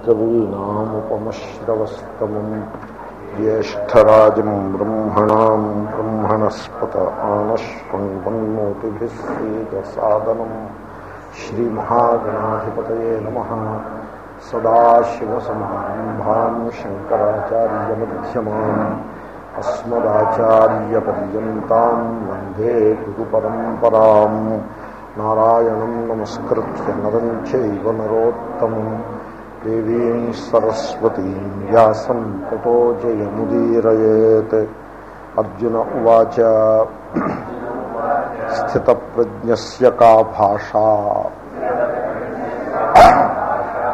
कवीनामुपमश्रवस्तमम् ज्येष्ठराजम् ब्रह्मणाम् ब्रह्मणस्पत आनश्वन्वन्नोतिभिः सीदसादनम् श्रीमहागणाधिपतये नमः सदाशिवसमारम्भाम् शङ्कराचार्यमध्यमाम् अस्मदाचार्यपर्यन्ताम् वन्दे गुरुपरम्पराम् नारायणम् नमस्कृत्य नरम् चैव नरोत्तमम् देवी सरस्वती सरस्वतीं व्यासं जय मुदीर अर्जुन उवाच, स्थितप्रज्ञस्य का भाषा?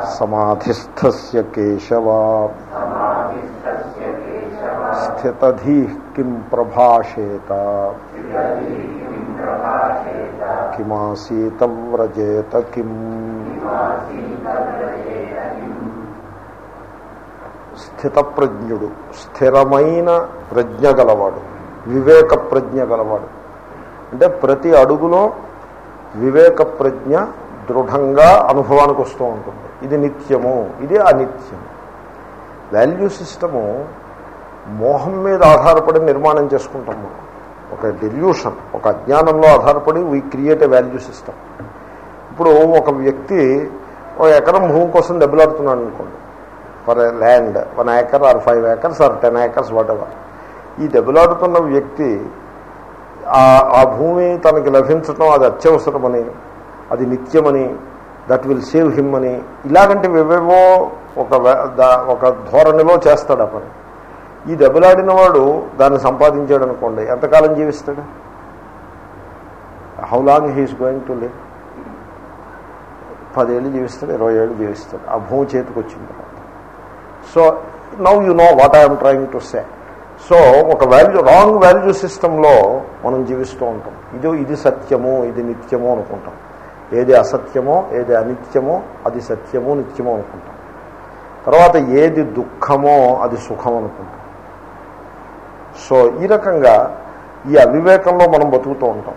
सधिस्थ से केशवा। स्थितधीः किं प्रभाषेत? किमासीतव्रजेत किम्? స్థితప్రజ్ఞుడు స్థిరమైన ప్రజ్ఞ గలవాడు వివేక ప్రజ్ఞ గలవాడు. అంటే ప్రతి అడుగులో వివేక ప్రజ్ఞ దృఢంగా అనుభవానికి వస్తూ ఉంటుంది. ఇది నిత్యము ఇది అనిత్యము వాల్యూ సిస్టము మోహం మీద ఆధారపడి నిర్మాణం చేసుకుంటాం మనం. ఒక డెల్యూషన్ ఒక అజ్ఞానంలో ఆధారపడి we create a value system ఇప్పుడు ఒక వ్యక్తి ఒక ఎకరం భూమి కోసం దెబ్బలాడుతున్నాడు అనుకోండి. For land one acre or five acres or ten acres whatever ఈ దెబ్బలాడుతున్న వ్యక్తి ఆ భూమి తనకి లభించడం అది అత్యవసరమని అది నిత్యమని దట్ విల్ సేవ్ హిమ్ అని ఇలాగంటే వివేవో ఒక ఒక ధోరణిలో చేస్తాడు ఆ పని. ఈ దెబ్బలాడిన వాడు దాన్ని సంపాదించాడు అనుకోండి ఎంతకాలం జీవిస్తాడు? How long he's going to live పదేళ్ళు జీవిస్తాడు ఇరవై ఏళ్ళు జీవిస్తాడు. ఆ భూమి చేతికి వచ్చింది so now you know what I'm trying to say so ఒక వాల్యూ రాంగ్ వాల్యూ సిస్టంలో మనం జీవిస్తూ ఉంటాం. ఇది ఇది సత్యము ఇది నిత్యము అనుకుంటాం. ఏది అసత్యమో ఏది అనిత్యమో అది సత్యము నిత్యమో అనుకుంటాం. తర్వాత ఏది దుఃఖమో అది సుఖం అనుకుంటాం. సో ఈ రకంగా ఈ అవివేకంలో మనం బతుకుతూ ఉంటాం.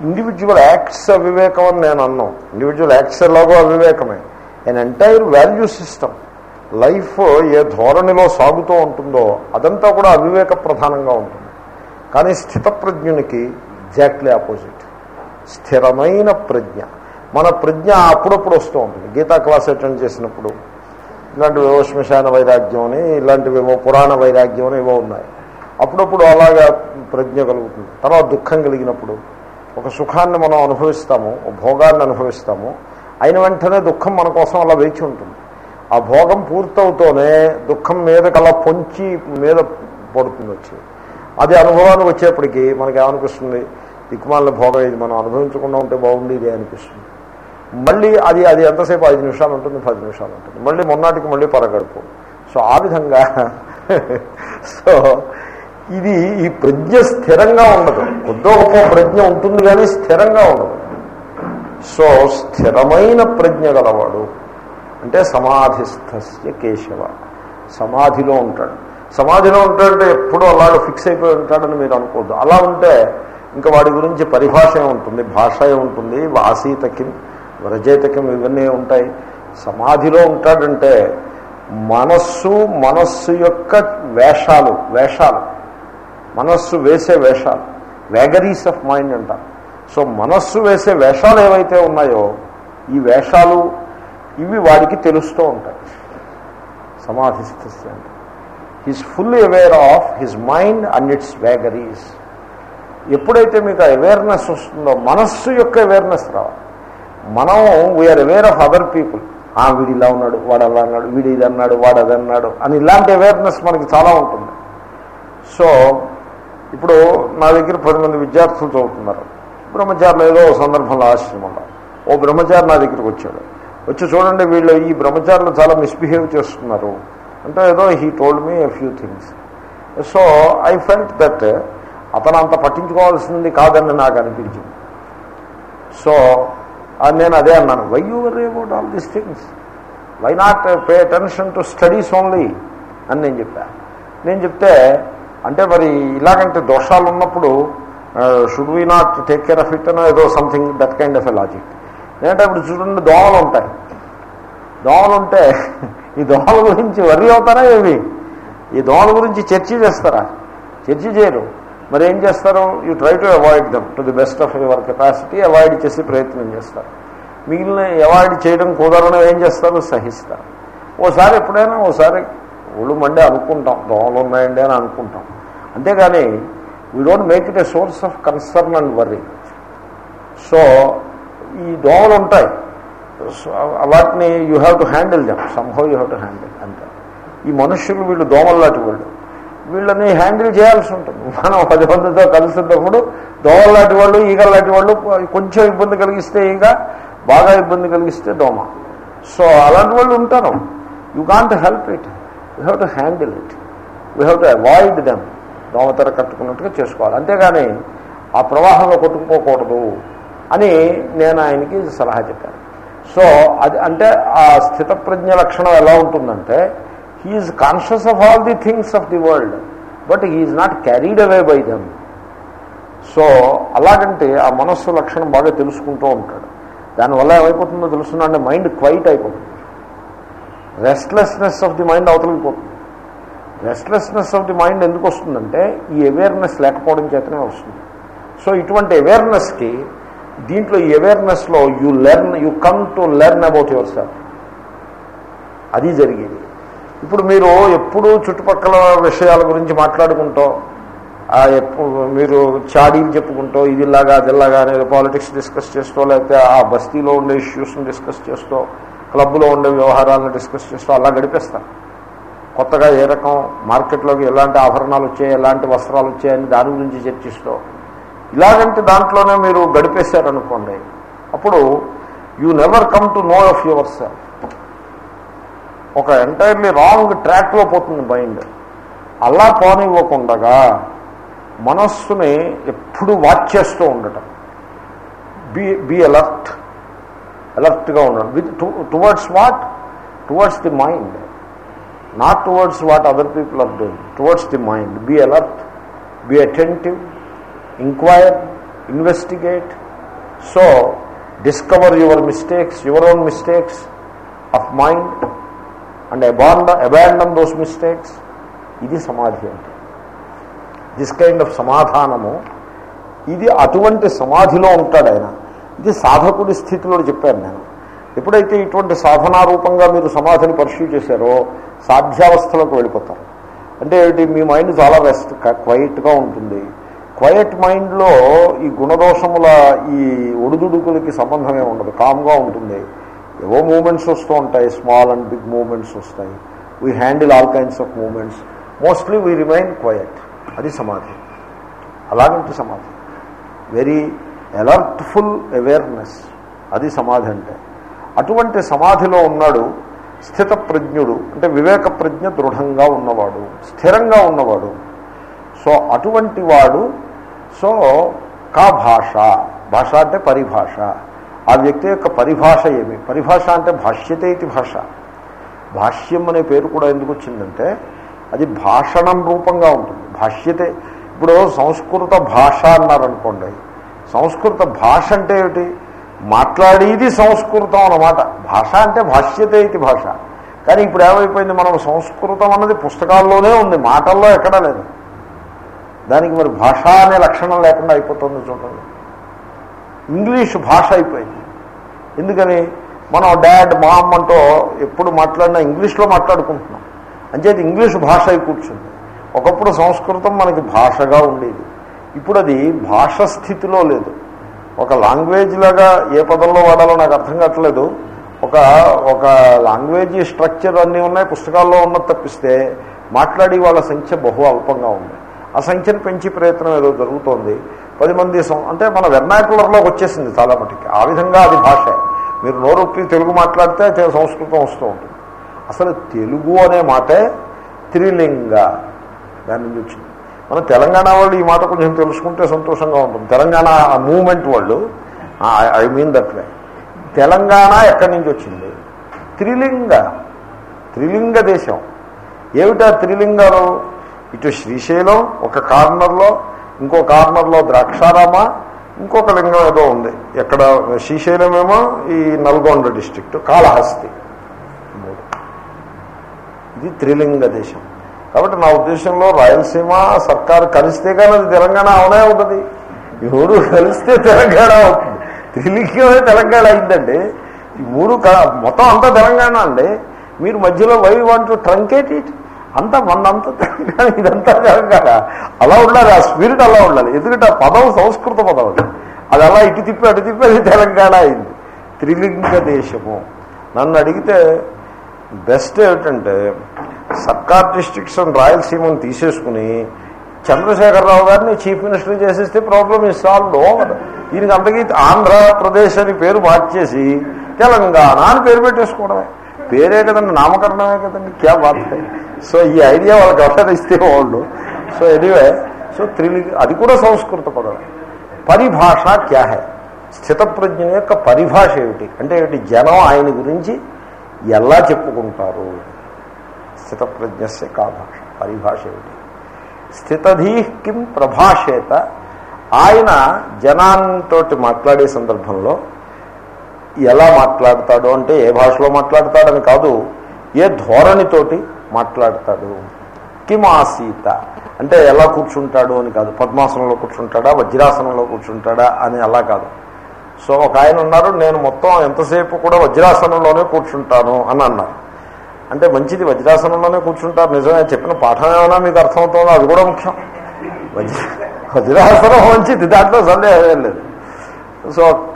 ఇండివిజువల్ యాక్ట్స్ అవివేకం అని నేను అన్నాం. ఇండివిజువల్ యాక్ట్స్ ఎలాగో అవివేకమే. And entire value system life ఏ ధోరణిలో సాగుతూ ఉంటుందో అదంతా కూడా అవివేక ప్రధానంగా ఉంటుంది. కానీ స్థితప్రజ్ఞునికి ఎగ్జాక్ట్లీ ఆపోజిట్. స్థిరమైన ప్రజ్ఞ. మన ప్రజ్ఞ అప్పుడప్పుడు వస్తూ ఉంటుంది. గీతా క్లాస్ అటెండ్ చేసినప్పుడు ఇలాంటివేవో శ్మశాన వైరాగ్యం అని ఇలాంటివేవో పురాణ వైరాగ్యం అని ఏవో ఉన్నాయి. అప్పుడప్పుడు అలాగా ప్రజ్ఞ కలుగుతుంది. తర్వాత దుఃఖం కలిగినప్పుడు ఒక సుఖాన్ని మనం అనుభవిస్తాము ఒక భోగాన్ని అనుభవిస్తాము అయిన వెంటనే దుఃఖం మన కోసం అలా వేచి ఉంటుంది. ఆ భోగం పూర్తవుతూనే దుఃఖం మీద కల పొంచి మీద పడుతుంది వచ్చి. అది అనుభవానికి వచ్చేప్పటికీ మనకేమనిపిస్తుంది? దిక్కుమాలిన భోగం ఇది మనం అనుభవించకుండా ఉంటే బాగుండేది అనిపిస్తుంది. మళ్ళీ అది అది ఎంతసేపు? ఐదు నిమిషాలు ఉంటుంది పది నిమిషాలు ఉంటుంది. మళ్ళీ మొన్నటికి మళ్ళీ పరగడుపు. సో ఆ విధంగా సో ఇది ఈ ప్రజ్ఞ స్థిరంగా ఉండదు. కొద్దో గొప్ప ప్రజ్ఞ ఉంటుంది కానీ స్థిరంగా ఉండదు. సో స్థిరమైన ప్రజ్ఞ గలవాడు అంటే సమాధిస్థస్య కేశవ. సమాధిలో ఉంటాడు. సమాధిలో ఉంటాడంటే ఎప్పుడూ అలాగ ఫిక్స్ అయిపోయి ఉంటాడని మీరు అనుకోవద్దు. అలా ఉంటే ఇంకా వాడి గురించి పరిభాష ఉంటుంది భాష ఉంటుంది వాసీతకిం వ్రజేతకిం ఇవన్నీ ఉంటాయి. సమాధిలో ఉంటాడంటే మనస్సు మనస్సు యొక్క వేషాలు వేషాలు. మనస్సు వేసే వేషాలు. వేగరీస్ ఆఫ్ మైండ్ అంటారు. సో మనస్సు వేసే వేషాలు ఏవైతే ఉన్నాయో ఈ వేషాలు ఇవి వాడికి తెలుస్తూ ఉంటాయి. సమాధిస్థితి అంటే. He's fully aware of his mind and its vagaries ఎప్పుడైతే మీకు అవేర్నెస్ వస్తుందో మనస్సు యొక్క అవేర్నెస్ రావాలి. మనం we're aware of other people ఆ వీడు ఇలా ఉన్నాడు వాడు అలా అన్నాడు వీడు ఇది అన్నాడు వాడు అది అన్నాడు అని ఇలాంటి అవేర్నెస్ మనకి చాలా ఉంటుంది. సో ఇప్పుడు నా దగ్గర పది మంది విద్యార్థులు చదువుతున్నారు. బ్రహ్మచారులు ఏదో సందర్భంలో ఆశ్రమంలో ఓ బ్రహ్మచారి నా దగ్గరికి వచ్చాడు. వచ్చి చూడండి వీళ్ళు ఈ బ్రహ్మచారులు చాలా మిస్బిహేవ్ చేస్తున్నారు. అంటే ఏదో he told me a few things so I felt that అతను అంత పట్టించుకోవాల్సింది కాదని నాకు అనిపించింది. సో నేను అదే అన్నాను why you were about all these things why not pay attention to studies only అని నేను చెప్పాను నేను చెప్తే అంటే మరి ఇలాగంటే దోషాలు ఉన్నప్పుడు should we not take care of it అనో ఏదో something that kind of a logic ఏంటంటే ఇప్పుడు చూడండి దోమలు ఉంటాయి. దోమలు ఉంటే ఈ దోమల గురించి వర్రీ అవుతారా ఏమి? ఈ దోమల గురించి చర్చ చేస్తారా? చర్చ చేయరు. మరి ఏం చేస్తారు? You try to avoid them to the best of your capacity avoid చేసి ప్రయత్నం చేస్తారు. మిగిలిన అవాయిడ్ చేయడం కుదరడం ఏం చేస్తారు? సహిస్తారు. ఓసారి ఎప్పుడైనా ఓసారి ఒళ్ళు మండే అనుకుంటాం. దోమలు ఉన్నాయండి అని అనుకుంటాం. అంతేగాని we don't make it a source of concern and worry so ఈ దోమలు ఉంటాయి. సో వాటిని you have to handle them సంభవ్ you have to handle అంతే. ఈ మనుష్యులు వీళ్ళు దోమలు లాంటి వాళ్ళు. వీళ్ళని హ్యాండిల్ చేయాల్సి ఉంటుంది. మనం పది మందితో కలిసినప్పుడు దోమలు లాంటి వాళ్ళు ఈగల లాంటి వాళ్ళు కొంచెం ఇబ్బంది కలిగిస్తే ఈగ బాగా ఇబ్బంది కలిగిస్తే దోమ. సో అలాంటి వాళ్ళు ఉంటారు. You can't help it you have to handle it you have to avoid them దోమతెర కట్టుకున్నట్టుగా చేసుకోవాలి. అంతేగాని ఆ ప్రవాహంలో కొట్టుకుపోకూడదు. అని నేను ఆయనకి సలహా చెప్పాను. సో అది అంటే ఆ స్థితప్రజ్ఞ లక్షణం ఎలా ఉంటుందంటే he's conscious of all the things of the world but he's not carried away by them so అలాగంటే ఆ మనస్సు లక్షణం బాగా తెలుసుకుంటూ ఉంటాడు. దానివల్ల ఏమైపోతుందో తెలుస్తుందంటే మైండ్ క్వైట్ అయిపోతుంది. రెస్ట్లెస్నెస్ ఆఫ్ ది మైండ్ అవతలిపోతుంది రెస్ట్లెస్నెస్ ఆఫ్ ది మైండ్ ఎందుకు వస్తుందంటే ఈ అవేర్నెస్ లేకపోవడం చేతనే వస్తుంది. సో ఇటువంటి అవేర్నెస్కి దీంట్లో ఈ అవేర్నెస్లో you learn you come to learn about yourself అది జరిగేది. ఇప్పుడు మీరు ఎప్పుడూ చుట్టుపక్కల విషయాల గురించి మాట్లాడుకుంటూ ఎప్పుడు మీరు చాడీలు చెప్పుకుంటూ ఇదిలాగా అదిలాగా అనేది పాలిటిక్స్ డిస్కస్ చేస్తూ లేకపోతే ఆ బస్తీలో ఉండే ఇష్యూస్ని డిస్కస్ చేస్తూ క్లబ్లో ఉండే వ్యవహారాలను డిస్కస్ చేస్తూ అలా గడిపేస్తారు కొత్తగా ఏ రకం మార్కెట్లోకి ఎలాంటి ఆభరణాలు వచ్చాయి ఎలాంటి వస్త్రాలు వచ్చాయని దాని గురించి చర్చిస్తూ ఇలాగంటే దాంట్లోనే మీరు గడిపేశారనుకోండి అప్పుడు you never come to know of yourself ఒక ఎంటైర్లీ రాంగ్ ట్రాక్లో పోతుంది మైండ్ అలా పోనివ్వకుండగా మనస్సుని ఎప్పుడు వాచ్ చేస్తూ ఉండటం. బి బి అలర్ట్ అలర్ట్గా ఉండడం. With towards what towards the mind not towards what other people are doing towards the mind be alert be attentive inquire investigate so discover your mistakes your own mistakes of mind and aband abandon those mistakes ఇది సమాధి అంటే. This kind of సమాధానము ఇది అటువంటి సమాధిలో ఉంటాడు ఆయన. ఇది సాధకుడి స్థితిలో చెప్పాను నేను. ఎప్పుడైతే ఇటువంటి సాధనారూపంగా మీరు సమాధిని పర్సూ చేశారో సాధ్యావస్థలకు వెళ్ళిపోతారు. అంటే ఏమిటి? మీ మైండ్ చాలా రెస్ట్ క్వైట్గా ఉంటుంది. క్వైట్ మైండ్లో ఈ గుణదోషముల ఈ ఒడిదుడుకులకి సంబంధమే ఉండదు కామ్గా ఉంటుంది. ఏవో మూమెంట్స్ వస్తూ ఉంటాయి స్మాల్ అండ్ బిగ్ మూమెంట్స్ వస్తాయి. We handle all kinds of moments. Mostly we remain quiet అది సమాధి. అలాగంటే సమాధి. వెరీ అలర్ట్ఫుల్ అవేర్నెస్ అది సమాధి అంటే. అటువంటి సమాధిలో ఉన్నాడు స్థిత ప్రజ్ఞుడు అంటే వివేక ప్రజ్ఞ దృఢంగా ఉన్నవాడు స్థిరంగా ఉన్నవాడు. సో అటువంటి వాడు సో కా భాష. భాష అంటే పరిభాష. ఆ వ్యక్తి యొక్క పరిభాష ఏమి? పరిభాష అంటే భాష్యతే ఇది భాష. భాష్యం అనే పేరు కూడా ఎందుకు వచ్చిందంటే అది భాషణం రూపంగా ఉంటుంది. భాష్యతే. ఇప్పుడు సంస్కృత భాష అన్నారనుకోండి. సంస్కృత భాష అంటే ఏమిటి? మాట్లాడేది సంస్కృతం అన్నమాట. భాష అంటే భాష్యతే ఇది భాష. కానీ ఇప్పుడు ఏమైపోయింది? మనం సంస్కృతం అన్నది పుస్తకాల్లోనే ఉంది. మాటల్లో ఎక్కడా లేదు. దానికి మరి భాష అనే లక్షణం లేకుండా అయిపోతుంది చూడండి. ఇంగ్లీష్ భాష అయిపోయింది. ఎందుకని? మనం డాడ్ మామ్ అంటూ ఎప్పుడు మాట్లాడినా ఇంగ్లీష్లో మాట్లాడుకుంటున్నాం. అంచేది ఇంగ్లీష్ భాష అయి కూర్చుంది. ఒకప్పుడు సంస్కృతం మనకి భాషగా ఉండేది. ఇప్పుడు అది భాష స్థితిలో లేదు. ఒక లాంగ్వేజ్ లాగా ఏ పదంలో వాడాలో నాకు అర్థం కావట్లేదు. ఒక ఒక లాంగ్వేజ్ స్ట్రక్చర్ అన్నీ ఉన్నాయి పుస్తకాల్లో ఉన్నది తప్పిస్తే మాట్లాడి వాళ్ళ సంఖ్య బహు అల్పంగా ఉంది. ఆ సంఖ్యను పెంచి ప్రయత్నం ఏదో జరుగుతోంది. పది మంది అంటే మన వెర్నాకులర్లోకి వచ్చేసింది చాలా మటుకి. ఆ విధంగా అది భాష. మీరు నోరొప్పి తెలుగు మాట్లాడితే సంస్కృతం వస్తూ ఉంటుంది. అసలు తెలుగు అనే మాటే త్రిలింగ దాని నుంచి వచ్చింది. మన తెలంగాణ వాళ్ళు ఈ మాట కొంచెం తెలుసుకుంటే సంతోషంగా ఉంటుంది. తెలంగాణ మూమెంట్ వాళ్ళు I mean that way. Telangana ఎక్కడి నుంచి వచ్చింది? త్రిలింగ. త్రిలింగ దేశం. ఏమిటా త్రిలింగాలు? ఇటు శ్రీశైలం ఒక కార్నర్లో ఇంకో కార్నర్లో ద్రాక్షారామ ఇంకొక లింగం ఏదో ఉంది. ఎక్కడ శ్రీశైలం ఏమో ఈ నల్గొండ డిస్ట్రిక్ట్ కాళహస్తి. ఇది త్రిలింగ దేశం. కాబట్టి నా ఉద్దేశంలో రాయలసీమ సర్కారు కలిస్తే కానీ అది తెలంగాణ అవనే అవుతుంది. ఈ ఊరు కలిస్తే తెలంగాణ అవుతుంది. త్రిలింగమే తెలంగాణ అయిందండి. ఈ మూడు మొత్తం అంతా తెలంగాణ అండి. మీరు మధ్యలో why want to truncate it? అంతా మొన్నంతా తెలంగాణ ఇదంతా కదా అలా ఉండాలి ఆ స్పిరిట్ అలా ఉండాలి. ఎందుకంటే ఆ పదం సంస్కృత పదం అది. అది అలా ఇటు తిప్పి అటు తిప్పి అది తెలంగాణ అయింది. త్రిలింగ దేశము. నన్ను అడిగితే బెస్ట్ ఏమిటంటే సర్కార్ డిస్ట్రిక్ట్స్ రాయలసీమను తీసేసుకుని చంద్రశేఖరరావు గారిని చీఫ్ మినిస్టర్ చేసేస్తే ప్రాబ్లం ఇస్ సాల్వ్ ఓవర్ దీనికి అంతకీ ఆంధ్రప్రదేశ్ అని పేరు మార్చేసి తెలంగాణ అని పేరు పెట్టేసుకోవడమే. పేరే కదండి నామకరణమే కదండి క్యా బాధ సో ఈ ఐడియా వాళ్ళకి ఎవరైనా ఇస్తే వాళ్ళు. సో ఎనీవే సో త్రిలింగ అది కూడా సంస్కృత పదం. పరిభాష క్యాహె స్థితప్రజ్ఞ యొక్క పరిభాష ఏమిటి? అంటే ఏమిటి? జనం ఆయన గురించి ఎలా చెప్పుకుంటారు? స్థితప్రజ్ఞస్య కా భాష పరిభాష ఏమిటి? స్థితధీ కిం ప్రభాషేత? ఆయన జనాంతోటి మాట్లాడే సందర్భంలో ఎలా మాట్లాడతాడు అంటే ఏ భాషలో మాట్లాడతాడని కాదు ఏ ధోరణితోటి మాట్లాడతాడు. కిమాసీత. అంటే ఎలా కూర్చుంటాడు అని కాదు పద్మాసనంలో కూర్చుంటాడా వజ్రాసనంలో కూర్చుంటాడా అని అలా కాదు. సో ఒక ఆయన ఉన్నారు నేను మొత్తం ఎంతసేపు కూడా వజ్రాసనంలోనే కూర్చుంటాను అని అన్నారు. అంటే మంచిది వజ్రాసనంలోనే కూర్చుంటారు నిజమే చెప్పిన పాఠం ఏమైనా మీకు అర్థమవుతుందో అది కూడా ముఖ్యం. వజ్ర వజ్రాసనం మంచిది దాంట్లో సందేహం లేదు. సో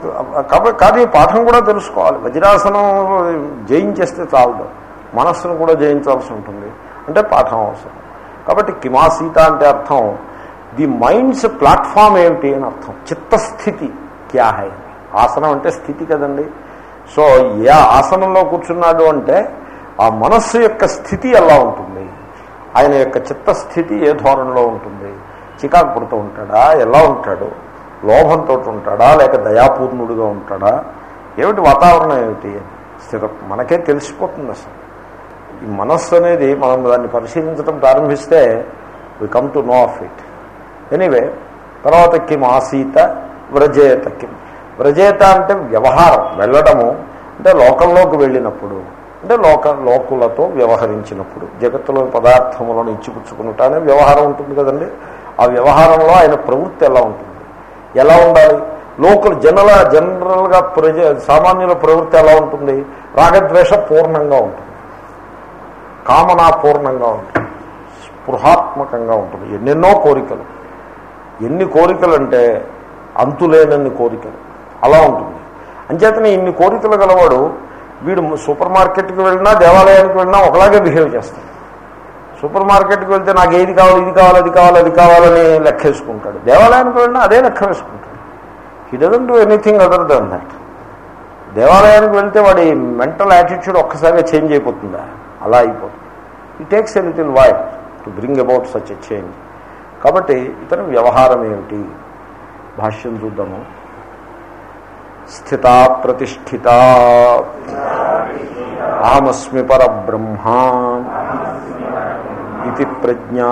కాబట్టి కానీ పాఠం కూడా తెలుసుకోవాలి. వజ్రాసనం జయించేస్తే చాలదు. మనస్సును కూడా జయించాల్సి ఉంటుంది. అంటే పాఠం అవసరం. కాబట్టి కిమాసీత అంటే అర్థం ది మైండ్స్ ప్లాట్ఫామ్ ఏమిటి అని అర్థం. చిత్తస్థితి క్యా హై? ఆసనం అంటే స్థితి కదండి. సో ఏ ఆసనంలో కూర్చున్నాడు అంటే ఆ మనస్సు యొక్క స్థితి ఎలా ఉంటుంది? ఆయన యొక్క చిత్తస్థితి ఏ ధోరణిలో ఉంటుంది? చికాకు పుడుతూ ఉంటాడా? ఎలా ఉంటాడు? లోభంతో ఉంటాడా లేక దయాపూర్ణుడిగా ఉంటాడా? ఏమిటి వాతావరణం ఏమిటి? స్థిర మనకే తెలిసిపోతుంది అసలు. ఈ మనస్సు అనేది మనం దాన్ని పరిశీలించడం ప్రారంభిస్తే we come to know of it anyway తర్వాత కిం ఆసీత వ్రజేత కిం. వ్రజేత అంటే వ్యవహారం వెళ్ళడము. అంటే లోకంలోకి వెళ్ళినప్పుడు అంటే లోక లోకులతో వ్యవహరించినప్పుడు జగత్తులో పదార్థములను ఇచ్చిపుచ్చుకున్నట్టు అనే వ్యవహారం ఉంటుంది కదండి. ఆ వ్యవహారంలో ఆయన ప్రవృత్తి ఎలా ఉంటుంది? ఎలా ఉండాలి? లోకల్ జనల జనరల్గా ప్రజ సామాన్యుల ప్రవృత్తి ఎలా ఉంటుంది? రాగద్వేష పూర్ణంగా ఉంటుంది. కామనాపూర్ణంగా ఉంటుంది. స్పృహాత్మకంగా ఉంటుంది. ఎన్నెన్నో కోరికలు. ఎన్ని కోరికలు అంటే అంతులేనన్ని కోరికలు. అలా ఉంటుంది. అంచేతనే ఇన్ని కోరికలు గలవాడు వీడు సూపర్ మార్కెట్కి వెళ్ళినా దేవాలయానికి వెళ్ళినా ఒకలాగే బిహేవ్ చేస్తాడు. సూపర్ మార్కెట్కి వెళ్తే నాకు ఏది కావాలి ఇది కావాలి అది కావాలి అది కావాలని లెక్క వేసుకుంటాడు. దేవాలయానికి వెళ్ళినా అదే లెక్క వేసుకుంటాడు. He doesn't do anything other than that దేవాలయానికి వెళ్తే వాడి మెంటల్ యాటిట్యూడ్ ఒక్కసారిగా చేంజ్ అయిపోతుందా? అలా అయిపోతుంది. It takes a little while to bring about such a change కాబట్టి ఇతని వ్యవహారం ఏమిటి? భాష్యం చూద్దాము. స్థిత ప్రతిష్ఠిత. అహమస్మి పరబ్రహ్మ. ఇది ప్రజ్ఞా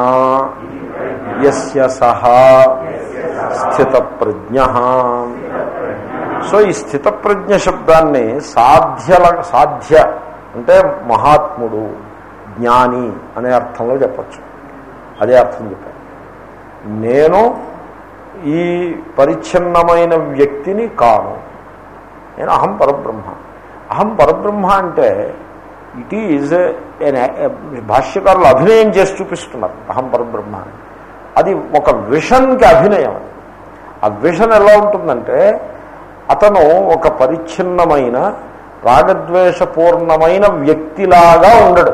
యస్య సహా స్థిత ప్రజ్ఞ సో ఈ స్థితప్రజ్ఞ శబ్దాన్ని సాధ్యల సాధ్య అంటే మహాత్ముడు జ్ఞాని అనే అర్థంలో చెప్పచ్చు. అదే అర్థం చెప్పాను నేను ఈ పరిచ్ఛిన్నమైన వ్యక్తిని కాను. నేను అహం పరబ్రహ్మ. అహం పరబ్రహ్మ అంటే ఇట్ ఈజ్ భాష్యకారులు అభినయం చేసి చూపిస్తున్నారు అహం పరబ్రహ్మ అని అది ఒక విషన్కి అభినయం అది. ఆ విషన్ ఎలా ఉంటుందంటే అతను ఒక పరిచ్ఛిన్నమైన రాగద్వేషపూర్ణమైన వ్యక్తిలాగా ఉండడు.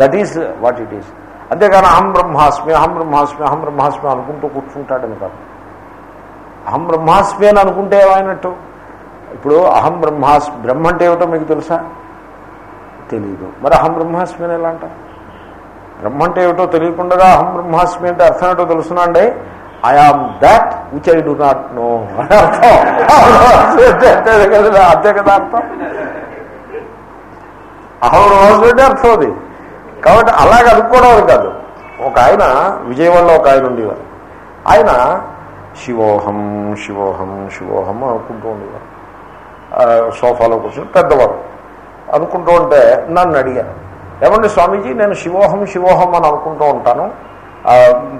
That is what it is అంతేగాని అహం బ్రహ్మాస్మి అహం బ్రహ్మాస్మి అహం బ్రహ్మాస్మి అనుకుంటూ కూర్చుంటాడని కాదు. అహం బ్రహ్మాస్మి అని అనుకుంటే ఏమైనట్టు? ఇప్పుడు అహం బ్రహ్మాస్ బ్రహ్మ అంటే ఏమిటో మీకు తెలుసా? తెలీదు. మరి అహం బ్రహ్మాస్మి అని ఎలా అంటారు బ్రహ్మ అంటే ఏమిటో తెలియకుండా అహం బ్రహ్మాస్మి అంటే అర్థం ఏంటో తెలుసునా I am that which I do not know అని అర్థం అంతే కదా అర్థం? అహం బ్రహ్మాస్మి అంటే అర్థం అది. కాబట్టి అలాగ అనుకోవడం కాదు. ఒక ఆయన విజయవాడలో ఒక ఆయన ఉండేవారు. ఆయన శివోహం శివోహం శివోహం అనుకుంటూ ఉండేవారు. సోఫాలో కూర్చొని పెద్దవారు. అనుకుంటూ ఉంటే నన్ను అడిగాను ఏమండి స్వామీజీ నేను శివోహం శివోహం అని అనుకుంటూ ఉంటాను.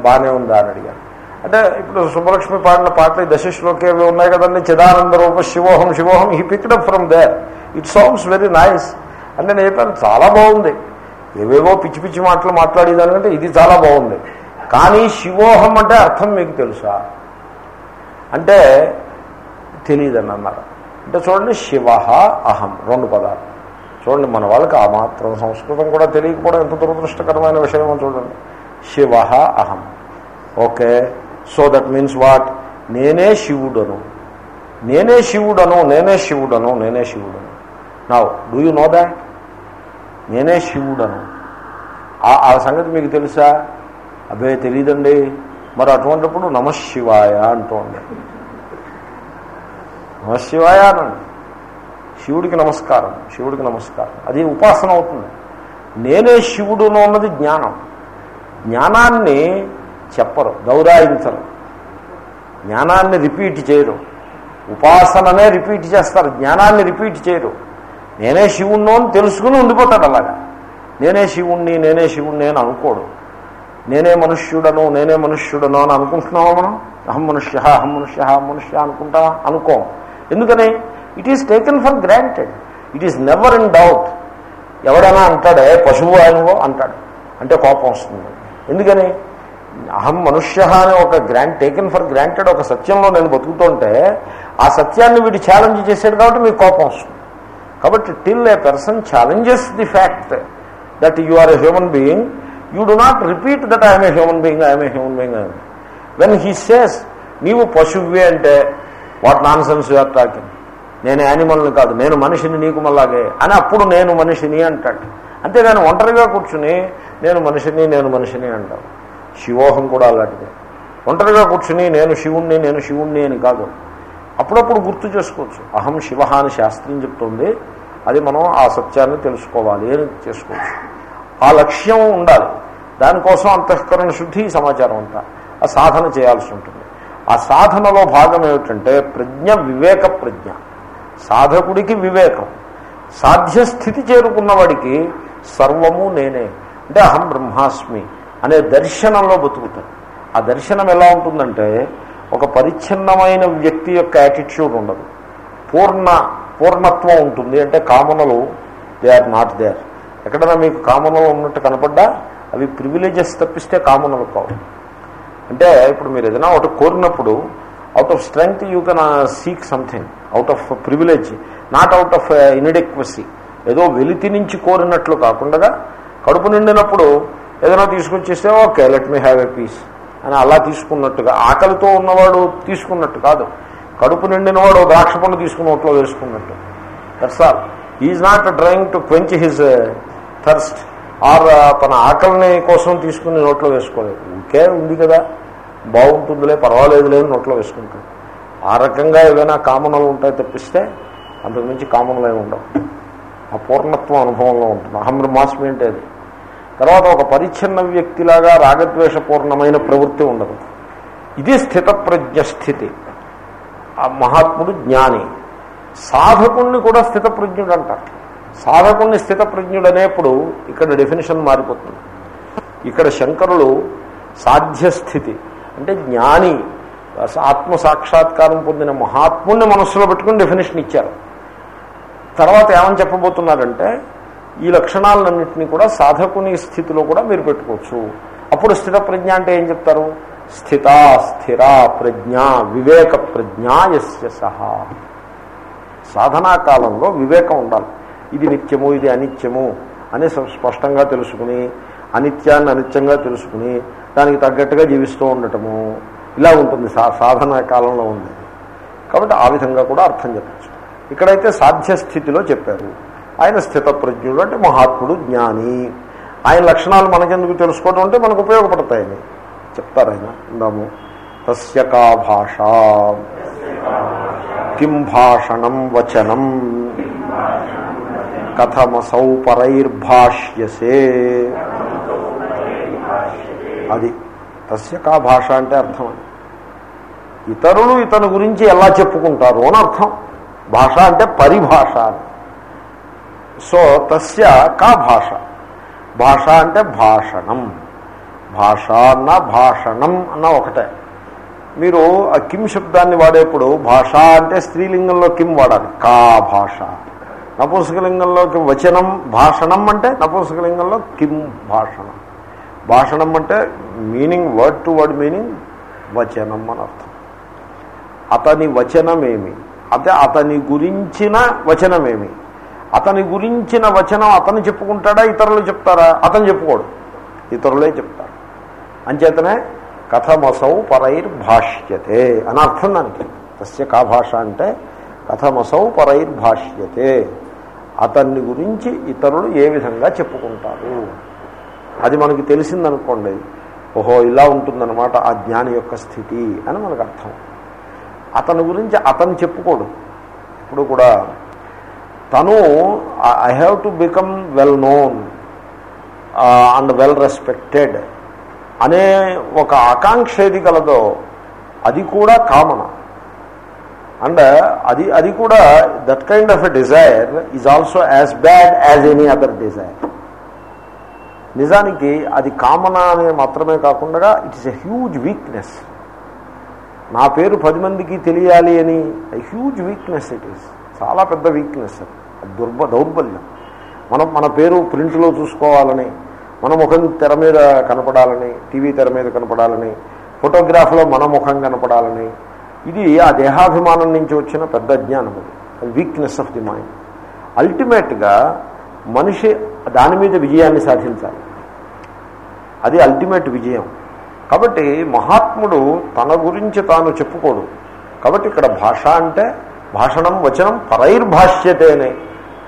బాగానే ఉందా అని అడిగాను అంటే ఇప్పుడు సుబ్బలక్ష్మి పాడిన పాటలు ఈ దశ అవి ఉన్నాయి కదండి. చిదానంద రూప శివోహం శివోహం he picked up from there it sounds very nice అంటే నేను చెప్పాను చాలా బాగుంది. ఏవేవో పిచ్చి పిచ్చి మాటలు మాట్లాడేదానికంటే ఇది చాలా బాగుంది. కానీ శివోహం అంటే అర్థం మీకు తెలుసా? అంటే తెలియదని అన్నారు అంటే చూడండి శివ అహం రెండు పదాలు. చూడండి మన వాళ్ళకి ఆ మాత్రం సంస్కృతం కూడా తెలియకపోవడం ఎంత దురదృష్టకరమైన విషయమో చూడండి. శివ అహం. Okay. So that means what నేనే శివుడను. నేనే శివుడను నేనే శివుడను నేనే శివుడను. నా డూ యూ నో దాట్ నేనే శివుడను. ఆ ఆ సంగతి మీకు తెలుసా? అబ్బే తెలియదండి మరి అటువంటిప్పుడు నమశివాయ అంటూ ఉండే నమశివాయ అనండి. శివుడికి నమస్కారం శివుడికి నమస్కారం. అది ఉపాసన అవుతుంది. నేనే శివుడును ఉన్నది జ్ఞానం. జ్ఞానాన్ని చెప్పరు గౌరాయించరు జ్ఞానాన్ని రిపీట్ చేయరు. ఉపాసననే రిపీట్ చేస్తారు జ్ఞానాన్ని రిపీట్ చేయరు. నేనే శివుణ్ణో అని తెలుసుకుని ఉండిపోతాడు అలాగా. నేనే శివుణ్ణి నేనే శివుణ్ణి అని అనుకోడు. నేనే మనుష్యుడను నేనే మనుష్యుడను అని అనుకుంటున్నావా మనం? అహం మనుష్య అహం మనుష్య అహం మనుష్య అనుకుంటా అనుకోం. ఎందుకని? It is taken for granted it is never in doubt ఎవడైనా అంటాడే పశువు ఆయనవో? అంటాడు. అంటే కోపం వస్తుంది. ఎందుకని? అహం మనుష్య అనే ఒక గ్రాంట్ టేకెన్ ఫర్ గ్రాంటెడ్ ఒక సత్యంలో నేను బతుకుతుంటే ఆ సత్యాన్ని వీడు ఛాలెంజ్ చేశాడు కాబట్టి మీకు కోపం వస్తుంది. కాబట్టి till a person challenges the fact that you are a human being you do not repeat that I'm a human being I'm a human being I'm when he says నీవు పశువే అంటే what nonsense you're talking నేను యానిమల్ని కాదు నేను మనిషిని నీకు మళ్ళాగే. అని అప్పుడు నేను మనిషిని అంటాడు. అంతేగాని ఒంటరిగా కూర్చుని నేను మనిషిని నేను మనిషిని అంటాను శివోహం కూడా అలాంటిదే. ఒంటరిగా కూర్చుని నేను శివుణ్ణి నేను శివుణ్ణి అని కాదు. అప్పుడప్పుడు గుర్తు చేసుకోవచ్చు. అహం శివ అని శాస్త్రం చెప్తుంది. అది మనం ఆ సత్యాన్ని తెలుసుకోవాలి అని చేసుకోవచ్చు. ఆ లక్ష్యం ఉండాలి. దానికోసం అంతఃకరణ శుద్ధి సమాచారం అంతా. ఆ సాధన చేయాల్సి ఉంటుంది. ఆ సాధనలో భాగం ఏమిటంటే ప్రజ్ఞ వివేక ప్రజ్ఞ. సాధకుడికి వివేకం. సాధ్యస్థితి చేరుకున్న వాడికి సర్వము నేనే. అంటే అహం బ్రహ్మాస్మి అనే దర్శనంలో బతుకుతాడు. ఆ దర్శనం ఎలా ఉంటుందంటే ఒక పరిచ్ఛిన్నమైన వ్యక్తి యొక్క యాటిట్యూడ్ ఉండదు. పూర్ణ పూర్ణత్వం ఉంటుంది. అంటే కామనలు దే ఆర్ నాట్ దేర్ ఎక్కడైనా మీకు కామనలు ఉన్నట్టు కనపడ్డా అవి ప్రివిలేజెస్ తప్పిస్తే కామనలు కావు. అంటే ఇప్పుడు మీరు ఏదైనా ఒకటి కోరినప్పుడు out of strength you can seek something out of privilege not out of inadequacy ఏదో వెలితి నుంచి కోరినట్లు కాకుండా కడుపు నిండినప్పుడు ఏదైనా తీసుకొచ్చేస్తే okay let me have a piece అని అలా తీసుకున్నట్టుగా ఆకలితో ఉన్నవాడు తీసుకున్నట్టు కాదు. కడుపు నిండినవాడు ద్రాక్ష పండు తీసుకుని నోట్లో వేసుకున్నట్టు. That's all is not trying to quench his thirst or తన ఆకలిని కోసం తీసుకుని నోట్లో వేసుకోలేదు. ఇంకే ఉంది కదా. బాగుంటుందిలే పర్వాలేదులే అని నోట్లో వేసుకుంటాం ఆ రకంగా ఏదైనా కామనలు ఉంటాయి తప్పిస్తే అంతకుమించి కామనలు ఏమి ఉండవు. ఆ పూర్ణత్వం అనుభవంలో ఉంటుంది. అహం బ్రహ్మాస్మి అంటే అది. తర్వాత ఒక పరిచ్ఛిన్న వ్యక్తిలాగా రాగద్వేషపూర్ణమైన ప్రవృత్తి ఉండదు. ఇది స్థితప్రజ్ఞ స్థితి ఆ మహాత్ముడు జ్ఞాని. సాధకుణ్ణి కూడా స్థితప్రజ్ఞుడు అంటారు సాధకుణ్ణి స్థితప్రజ్ఞుడు అనేప్పుడు ఇక్కడ డెఫినేషన్ మారిపోతుంది. ఇక్కడ శంకరులు సాధ్యస్థితి. అంటే జ్ఞాని ఆత్మ సాక్షాత్కారం పొందిన మహాత్ముని మనస్సులో పెట్టుకుని డెఫినేషన్ ఇచ్చారు. తర్వాత ఏమని చెప్పబోతున్నారంటే ఈ లక్షణాలన్నింటినీ కూడా సాధకుని స్థితిలో కూడా మీరు పెట్టుకోవచ్చు. అప్పుడు స్థిత ప్రజ్ఞ అంటే ఏం చెప్తారు? స్థిత స్థిర ప్రజ్ఞ వివేక ప్రజ్ఞాయస్య సహా. సాధనా కాలంలో వివేకం ఉండాలి. ఇది నిత్యము ఇది అనిత్యము అని స్పష్టంగా తెలుసుకుని అనిత్యాన్ని అనిత్యంగా తెలుసుకుని దానికి తగ్గట్టుగా జీవిస్తూ ఉండటము. ఇలా ఉంటుంది సా కాలంలో ఉంది. కాబట్టి ఆ విధంగా కూడా అర్థం చెప్పచ్చు. ఇక్కడైతే సాధ్య స్థితిలో చెప్పారు. ఆయన స్థితప్రజ్ఞుడు అంటే మహాత్ముడు జ్ఞాని. ఆయన లక్షణాలు మనకెందుకు తెలుసుకోవడం అంటే మనకు ఉపయోగపడతాయని చెప్తారు ఆయన. ఇందాము తస్య కా భాష. కిం భాషణం వచనం. కథమసౌ పరైర్భాష్యసే అది తస్య కా భాష అంటే అర్థం అది. ఇతరులు ఇతని గురించి ఎలా చెప్పుకుంటారు అని అర్థం. భాష అంటే పరిభాష అని సో తస్య కా భాష. భాష అంటే భాషణం. భాష అన్న భాషణం అన్న ఒకటే. మీరు ఆ కిమ్ శబ్దాన్ని వాడేప్పుడు భాష అంటే స్త్రీలింగంలో కిమ్ వాడాలి. కా భాష. నపుంసకలింగంలో వచనం భాషణం అంటే నపుంసకలింగంలో కిమ్ భాషణం. భాషణం అంటే meaning word to word meaning వచనం అని అర్థం. అతని వచనమేమి? అంటే అతని గురించిన వచనమేమి? అతని గురించిన వచనం అతను చెప్పుకుంటాడా ఇతరులు చెప్తారా? అతను చెప్పుకోడు. ఇతరులే చెప్తారు. అంచేతనే కథమసౌ పరైర్భాష్యతే అని అర్థం దానికి. తస్య కా భాష అంటే కథమసౌ పరైర్ భాష్యతే అతన్ని గురించి ఇతరులు ఏ విధంగా చెప్పుకుంటారు? అది మనకి తెలిసిందనుకోండి ఓహో ఇలా ఉంటుందన్నమాట ఆ జ్ఞాని యొక్క స్థితి అని మనకు అర్థం. అతని గురించి అతను చెప్పుకోడు. ఇప్పుడు కూడా తను I have to become well known and well respected అనే ఒక ఆకాంక్ష ఏది కలదో అది కూడా కామన్. అండ్ అది అది కూడా that kind of a desire is also as bad as any other desire నిజానికి అది కామన అనే మాత్రమే కాకుండా it is a huge weakness నా పేరు పది మందికి తెలియాలి అని హ్యూజ్ వీక్నెస్ ఇట్ ఈస్ చాలా పెద్ద వీక్నెస్ అది దుర్బ దౌర్బల్యం. మనం మన పేరు ప్రింట్లో చూసుకోవాలని మన ముఖం తెర మీద కనపడాలని టీవీ తెర మీద కనపడాలని ఫోటోగ్రాఫ్లో మన ముఖం కనపడాలని ఇది ఆ దేహాభిమానం నుంచి వచ్చిన పెద్ద జ్ఞానం అది వీక్నెస్ ఆఫ్ ది మైండ్ అల్టిమేట్గా మనిషి దాని మీద విజయాన్ని సాధించాలి. అది అల్టిమేట్ విజయం. కాబట్టి మహాత్ముడు తన గురించి తాను చెప్పుకోడు. కాబట్టి ఇక్కడ భాష అంటే భాషణం వచనం పరైర్భాష్యతేనే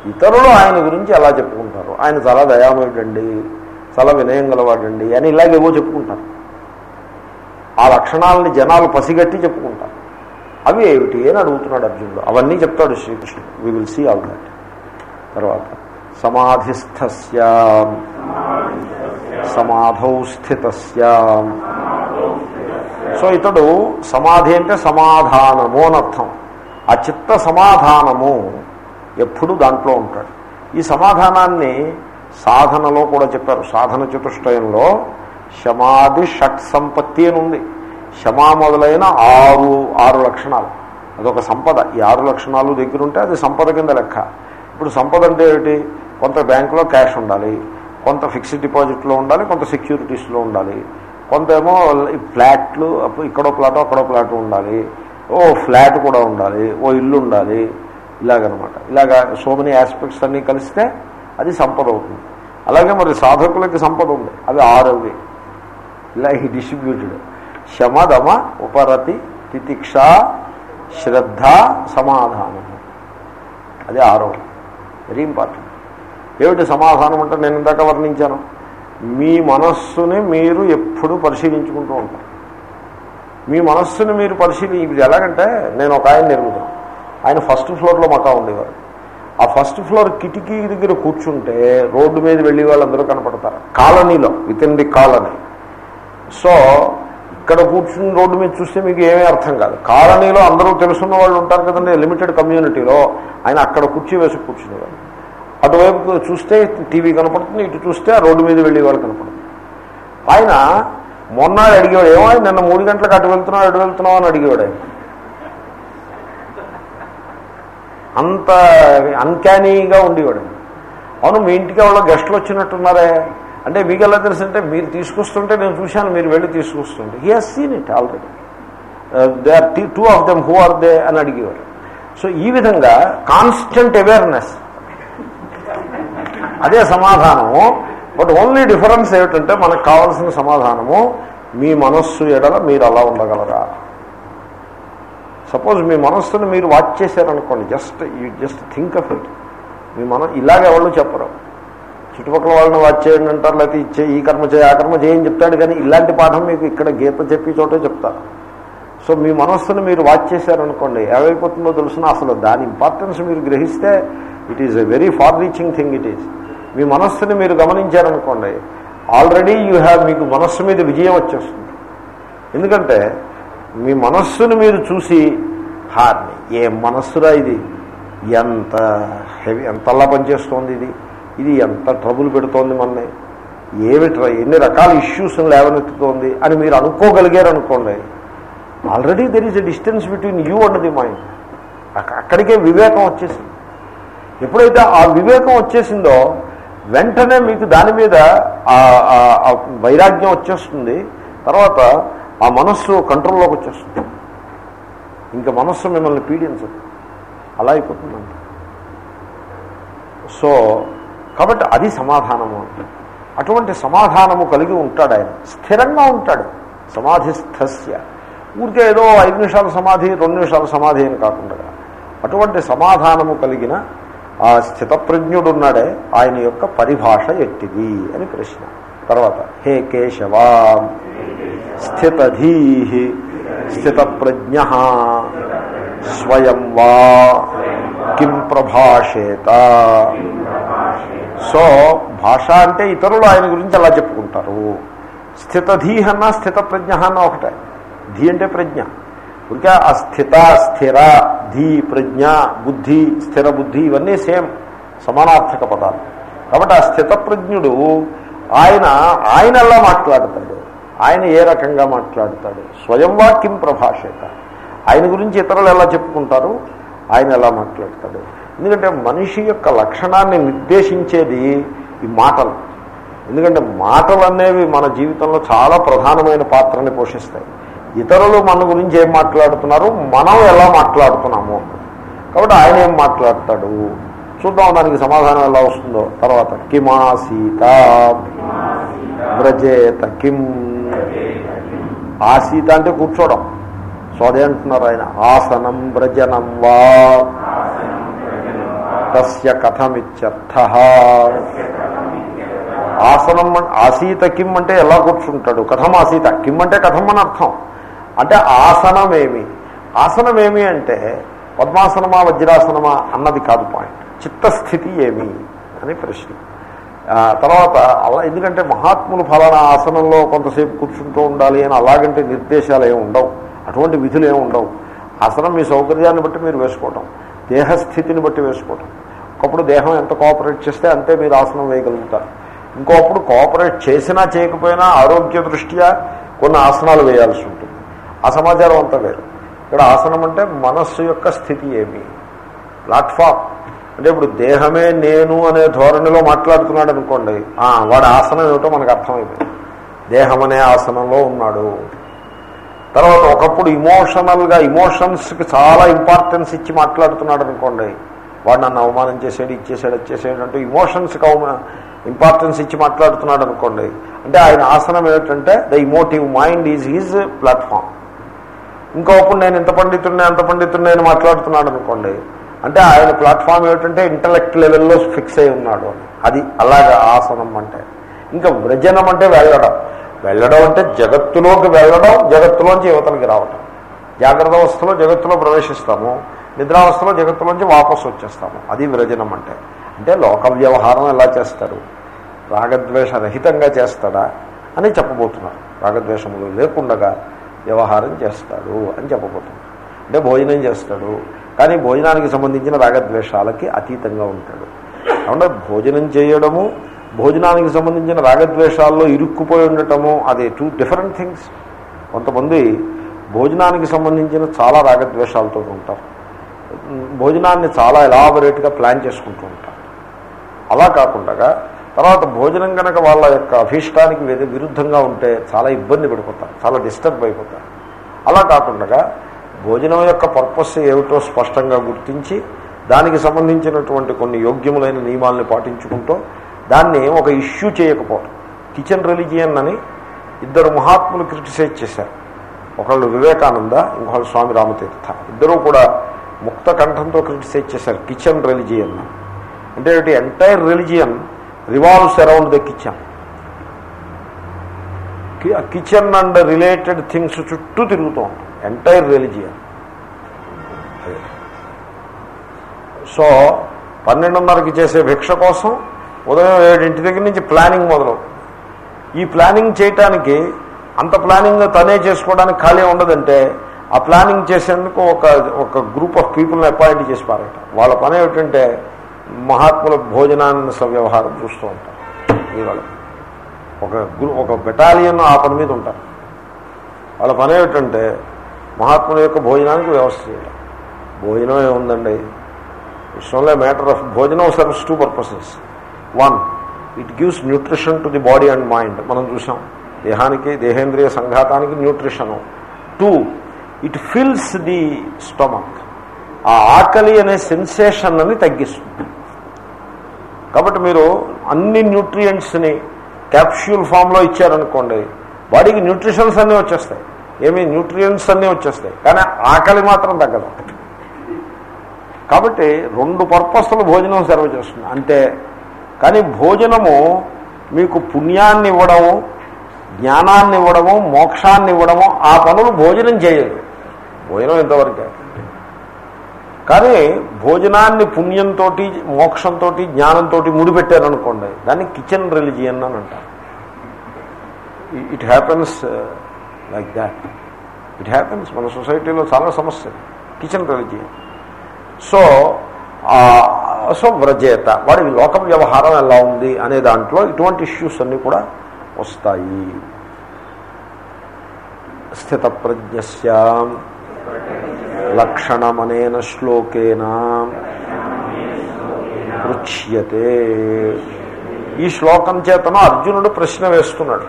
ఇతరులు ఆయన గురించి ఎలా చెప్పుకుంటారు. ఆయన చాలా దయామయుడండి చాలా వినయం గలవాడండి అని ఇలాగేవో చెప్పుకుంటారు. ఆ లక్షణాలని జనాలు పసిగట్టి చెప్పుకుంటారు. అవి ఏమిటి అని అడుగుతున్నాడు అర్జునుడు. అవన్నీ చెప్తాడు శ్రీకృష్ణుడు. We will see all that తర్వాత సమాధిస్థస్య. సమాధౌ స్థితస్య. సో ఇతడు సమాధి అంటే సమాధానము అని అర్థం. ఆ చిత్త సమాధానము ఎప్పుడు దాంట్లో ఉంటాడు. ఈ సమాధానాన్ని సాధనలో కూడా చెప్పారు. సాధన చతుష్టయంలో శమాది షట్ సంపత్తి అని ఉంది. శమా మొదలైన ఆరు ఆరు లక్షణాలు. అదొక సంపద. ఈ ఆరు లక్షణాలు దగ్గర ఉంటే అది సంపద కింద లెక్క. ఇప్పుడు సంపద అంటే ఏమిటి? కొంత బ్యాంకులో క్యాష్ ఉండాలి కొంత ఫిక్స్డ్ డిపాజిట్లో ఉండాలి కొంత సెక్యూరిటీస్లో ఉండాలి. కొంత ఏమో ఫ్లాట్లు అప్పుడు ఇక్కడో ప్లాటో అక్కడో ప్లాట్ ఉండాలి. ఓ ఫ్లాట్ కూడా ఉండాలి ఓ ఇల్లు ఉండాలి. ఇలాగనమాట. ఇలాగ సో మెనీ ఆస్పెక్ట్స్ అన్నీ కలిస్తే అది సంపద అవుతుంది. అలాగే మరి సాధకులకి సంపద ఉంది. అవి ఆరవి ఇలా ఈ డిస్ట్రిబ్యూటెడ్. శమదమ ఉపరతి తితిక్ష శ్రద్ధ సమాధానం. అది ఆరో వెరీ ఇంపార్టెంట్. ఏమిటి సమాధానం అంటే నేను ఇందాక వర్ణించాను. మీ మనస్సుని మీరు ఎప్పుడు పరిశీలించుకుంటూ ఉంటారు. మీ మనస్సుని మీరు పరిశీలి ఇది ఎలాగంటే నేను ఒక ఆయన ఎరుగుతాను ఆయన ఫస్ట్ ఫ్లోర్లో మకా ఉండేవారు. ఆ ఫస్ట్ ఫ్లోర్ కిటికీ దగ్గర కూర్చుంటే రోడ్డు మీద వెళ్ళి వాళ్ళందరూ కనపడతారు. కాలనీలో with in the colony. So ఇక్కడ కూర్చుని రోడ్డు మీద చూస్తే మీకు ఏమీ అర్థం కాదు. కాలనీలో అందరూ తెలుసున్న వాళ్ళు ఉంటారు కదండి లిమిటెడ్ కమ్యూనిటీలో ఆయన అక్కడ కుర్చీ వేసి కూర్చునేవారు. అటువైపు చూస్తే టీవీ కనపడుతుంది ఇటు చూస్తే ఆ రోడ్డు మీద వెళ్ళే వాళ్ళు కనపడుతుంది. ఆయన మొన్న అడిగేవాడు ఏమో నిన్న మూడు గంటలకు అటు వెళ్తున్నావు అటు వెళ్తున్నావు అని అడిగేవాడు ఆయన. అంత అన్కానీగా ఉండేవాడు అవును మీ ఇంటికి ఎవరో గెస్ట్లు వచ్చినట్టున్నారే. అంటే మీకు ఎలా తెలుసు అంటే మీరు తీసుకొస్తుంటే నేను చూశాను మీరు వెళ్ళి తీసుకొస్తుంటే. He has seen it already they are two of them who are they అని అడిగేవారు. సో ఈ విధంగా కాన్స్టెంట్ అవేర్నెస్ అదే సమాధానము. బట్ ఓన్లీ డిఫరెన్స్ ఏమిటంటే మనకు కావాల్సిన సమాధానము మీ మనస్సు ఎడల మీరు అలా ఉండగలరా? సపోజ్ మీ మనస్సును మీరు వాచ్ చేశారనుకోండి just you just think of it మీ మన ఇలాగే వాళ్ళు చెప్పరు. చుట్టుపక్కల వాళ్ళని వాచ్ చేయండి అంటారు లేకపోతే ఇచ్చే ఈ కర్మ చేయ ఆ కర్మ చేయని చెప్తాడు కానీ ఇలాంటి పాఠం మీకు ఇక్కడ గీత చెప్పి చోటే చెప్తారు. సో మీ మనస్సును మీరు వాచ్ చేశారనుకోండి ఏమైపోతుందో తెలుసిన? అసలు దాని ఇంపార్టెన్స్ మీరు గ్రహిస్తే it is a very far reaching thing it is మీ మనస్సుని మీరు గమనించారనుకోండి ఆల్రెడీ యూ హ్యావ్ మీకు మనస్సు మీద విజయం వచ్చేస్తుంది. ఎందుకంటే మీ మనస్సును మీరు చూసి హార్ని ఏ మనస్సురా ఇది? ఎంత హెవీ ఎంతలా పనిచేస్తోంది ఇది? ఇది ఎంత ట్రబుల్ పెడుతోంది మనని? ఏమి ఎన్ని రకాల ఇష్యూస్ లేవనెత్తుతోంది అని మీరు అనుకోగలిగారు అనుకోండి already there is a distance between you and the mind అక్కడికే వివేకం వచ్చేసింది. ఎప్పుడైతే ఆ వివేకం వచ్చేసిందో వెంటనే మీకు దాని మీద ఆ- ఆ వైరాగ్యం వచ్చేస్తుంది. తర్వాత ఆ మనస్సు కంట్రోల్లోకి వచ్చేస్తుంది. ఇంకా మనస్సు మిమ్మల్ని పీడించదు. అలా అయిపోతుందండి. సో కాబట్టి అది సమాధానము అటువంటి సమాధానము కలిగి ఉంటాడు ఆయన. స్థిరంగా ఉంటాడు. సమాధిస్థస్య. ఊరికే ఏదో ఐదు నిమిషాల సమాధి రెండు నిమిషాల సమాధి అని కాకుండా. అటువంటి సమాధానము కలిగిన ఆ స్థితప్రజ్ఞుడు ఉన్నాడే ఆయన యొక్క పరిభాష ఎట్టిది అని ప్రశ్న. తర్వాత హే కేశవా స్థితధీ స్థితప్రజ్ఞ స్వయం వా కిం ప్రభాషేత? సో భాష అంటే ఇతరులు ఆయన గురించి అలా చెప్పుకుంటారు. స్థితధీహ అన్న స్థిత ప్రజ్ఞ అన్న ఒకటే. ధీ అంటే ప్రజ్ఞ. ఇంకా ఆ స్థిత స్థిర ధీ ప్రజ్ఞ బుద్ధి స్థిర బుద్ధి ఇవన్నీ సేమ్ సమానార్థక పదాలు. కాబట్టి ఆ స్థిత ప్రజ్ఞుడు ఆయన ఆయన ఎలా మాట్లాడతాడు. ఆయన ఏ రకంగా మాట్లాడతాడు? స్వయం వాక్యం ప్రభాషేత. ఆయన గురించి ఇతరులు ఎలా చెప్పుకుంటారు? ఆయన ఎలా మాట్లాడతాడు? ఎందుకంటే మనిషి యొక్క లక్షణాన్ని నిర్దేశించేది ఈ మాటలు. ఎందుకంటే మాటలు అనేవి మన జీవితంలో చాలా ప్రధానమైన పాత్రని పోషిస్తాయి. ఇతరులు మన గురించి ఏం మాట్లాడుతున్నారు? మనం ఎలా మాట్లాడుతున్నాము? కాబట్టి ఆయన ఏం మాట్లాడతాడు? చూద్దాం దానికి సమాధానం ఎలా వస్తుందో. తర్వాత కిమా సీత. వ్రజేత కిం ఆ సీత అంటే కూర్చోవడం సో అదే అంటున్నారు ఆయన. ఆసనం వ్రజనం వా. తస్య కథమిత్యర్థ. ఆసనం ఆసీత కిం అంటే ఎలా కూర్చుంటాడు? కథం ఆసీత. కిం అంటే కథం అని అర్థం. అంటే ఆసనమేమి? ఆసనమేమి అంటే పద్మాసనమా వజ్రాసనమా అన్నది కాదు పాయింట్. చిత్తస్థితి ఏమి అని ప్రశ్న. తర్వాత అలా ఎందుకంటే మహాత్ములు ఫలానా ఆసనంలో కొంతసేపు కూర్చుంటూ ఉండాలి అని అలాగంటే నిర్దేశాలు ఏమి ఉండవు. అటువంటి విధులు ఏమి ఉండవు. ఆసనం మీ సౌకర్యాన్ని బట్టి మీరు వేసుకోవటం. దేహస్థితిని బట్టి వేసుకోవటం. ఒకప్పుడు దేహం ఎంత కోఆపరేట్ చేస్తే అంతే మీరు ఆసనం వేయగలుగుతారు. ఇంకోప్పుడు కోఆపరేట్ చేసినా చేయకపోయినా ఆరోగ్య దృష్ట్యా కొన్ని ఆసనాలు వేయాల్సి ఉంటుంది. ఆ సమాచారం అంతా వేరు. ఇక్కడ ఆసనం అంటే మనస్సు యొక్క స్థితి ఏమి? ప్లాట్ఫామ్ అంటే ఇప్పుడు దేహమే నేను అనే ధోరణిలో మాట్లాడుతున్నాడు అనుకోండి. ఆ, వాడి ఆసనం ఏమిటో మనకు అర్థమైపోయింది. దేహం అనే ఆసనంలో ఉన్నాడు. తర్వాత ఒకప్పుడు ఇమోషనల్గా ఇమోషన్స్కి చాలా ఇంపార్టెన్స్ ఇచ్చి మాట్లాడుతున్నాడు అనుకోండి. వాడు నన్ను అవమానం చేసాడు ఇచ్చేసాడు వచ్చేసాడు అంటూ ఇమోషన్స్కి అవమా ఇంపార్టెన్స్ ఇచ్చి మాట్లాడుతున్నాడు అనుకోండి. అంటే ఆయన ఆసనం ఏమిటంటే the emotive mind is his platform ఇంకోప్పుడు నేను ఇంత పండితుడిని అంత పండితుడిని అని మాట్లాడుతున్నాడు అనుకోండి. అంటే ఆయన ప్లాట్ఫామ్ ఏమిటంటే ఇంటలెక్ట్ లెవెల్లో ఫిక్స్ అయి ఉన్నాడు. అది అలాగా ఆసనం అంటే. ఇంకా వ్రజనం అంటే వెళ్ళడం. వెళ్ళడం అంటే జగత్తులోకి వెళ్ళడం జగత్తులోంచి యువతలకి రావటం. జాగ్రత్త అవస్థలో జగత్తులో ప్రవేశిస్తాము. నిద్రావస్థలో జగత్తులోంచి వాపసు వచ్చేస్తాము. అది విరజనం అంటే. అంటే లోక వ్యవహారం ఎలా చేస్తారు? రాగద్వేషరహితంగా చేస్తాడా అని చెప్పబోతున్నారు. రాగద్వేషములు లేకుండగా వ్యవహారం చేస్తాడు అని చెప్పబోతున్నారు. అంటే భోజనం చేస్తాడు. కానీ భోజనానికి సంబంధించిన రాగద్వేషాలకి అతీతంగా ఉంటాడు. కాబట్టి భోజనం చేయడము భోజనానికి సంబంధించిన రాగద్వేషాల్లో ఇరుక్కుపోయి ఉండటము అది టూ డిఫరెంట్ థింగ్స్ కొంతమంది భోజనానికి సంబంధించిన చాలా రాగద్వేషాలతో ఉంటారు. భోజనాన్ని చాలా ఎలాబొరేట్గా ప్లాన్ చేసుకుంటూ ఉంటారు. అలా కాకుండా తర్వాత భోజనం కనుక వాళ్ళ యొక్క అభీష్టానికి విరుద్ధంగా ఉంటే చాలా ఇబ్బంది పడిపోతారు చాలా డిస్టర్బ్ అయిపోతారు. అలా కాకుండా భోజనం యొక్క పర్పస్ ఏమిటో స్పష్టంగా గుర్తించి దానికి సంబంధించినటువంటి కొన్ని యోగ్యములైన నియమాల్ని పాటించుకుంటూ దాన్ని ఒక ఇష్యూ చేయకపోవడం. కిచెన్ రిలీజియన్ అని ఇద్దరు మహాత్ములు క్రిటిసైజ్ చేశారు. ఒకళ్ళు వివేకానంద ఇంకొకళ్ళు స్వామి రామతీర్థ. ఇద్దరూ కూడా ముక్త కంఠంతో క్రిటిసైజ్ చేశారు కిచెన్ రిలీజియన్ అంటే entire religion revolves around the kitchen. Kitchen and related things చుట్టూ తిరుగుతూ ఉంటాం ఎంటైర్ రిలీజియన్. సో పన్నెండున్నరకి చేసే భిక్ష కోసం ఉదయం ఏడింటి దగ్గర నుంచి ప్లానింగ్ మొదలు ఈ ప్లానింగ్ చేయటానికి అంత ప్లానింగ్ తనే చేసుకోవడానికి ఖాళీ ఉండదంటే ఆ ప్లానింగ్ చేసేందుకు ఒక ఒక గ్రూప్ ఆఫ్ పీపుల్ని అపాయింట్ చేసి పారట. వాళ్ళ పని ఏమిటంటే మహాత్ముల భోజనాన్ని వ్యవహారం చూస్తూ ఉంటారు. ఇవాళ ఒక గ్రూ- ఒక బెటాలియన్ ఆ పని మీద ఉంటారు. వాళ్ళ పని ఏమిటంటే మహాత్ముల యొక్క భోజనానికి వ్యవస్థ చేయడం భోజనం ఏముందండి? విషయంలో మ్యాటర్ ఆఫ్ భోజనం serves two purposes. One. It gives nutrition to the body and mind మనం చూసాం దేహానికి దేహేంద్రియ సంఘాతానికి nutrition two it fills the stomach ఆ ఆకలి అనే సెన్సేషన్ అని తగ్గిస్తుంది. కాబట్టి మీరు అన్ని న్యూట్రియంట్స్ని క్యాప్ష్యూల్ ఫామ్లో ఇచ్చారనుకోండి బాడీకి న్యూట్రిషన్స్ అన్నీ వచ్చేస్తాయి. ఏమి న్యూట్రియంట్స్ అన్నీ వచ్చేస్తాయి. కానీ ఆకలి మాత్రం తగ్గదు. కాబట్టి రెండు పర్పస్లు భోజనం సర్వ్ చేస్తుంది. అంటే కానీ భోజనము మీకు పుణ్యాన్ని ఇవ్వడము జ్ఞానాన్ని ఇవ్వడము మోక్షాన్ని ఇవ్వడము ఆ పనులు భోజనం చేయదు. భోజనం ఇంతవరకే కానీ భోజనాన్ని పుణ్యంతో మోక్షంతో జ్ఞానంతో ముడిపెట్టారనుకోండి దాన్ని కిచెన్ రిలిజియన్ అని అంటారు. It happens uh, like that. It happens మన సొసైటీలో చాలా సమస్య కిచెన్ రిలిజియన్. సో సో వ్రజేత వాడి లోక వ్యవహారం ఎలా ఉంది అనే దాంట్లో ఇటువంటి ఇష్యూస్ అన్నీ కూడా వస్తాయి. స్థితప్రజ్ఞస్య లక్షణమనేన శ్లోకేన పృచ్యతే ఈ శ్లోకం చేతను అర్జునుడు ప్రశ్న వేస్తున్నాడు.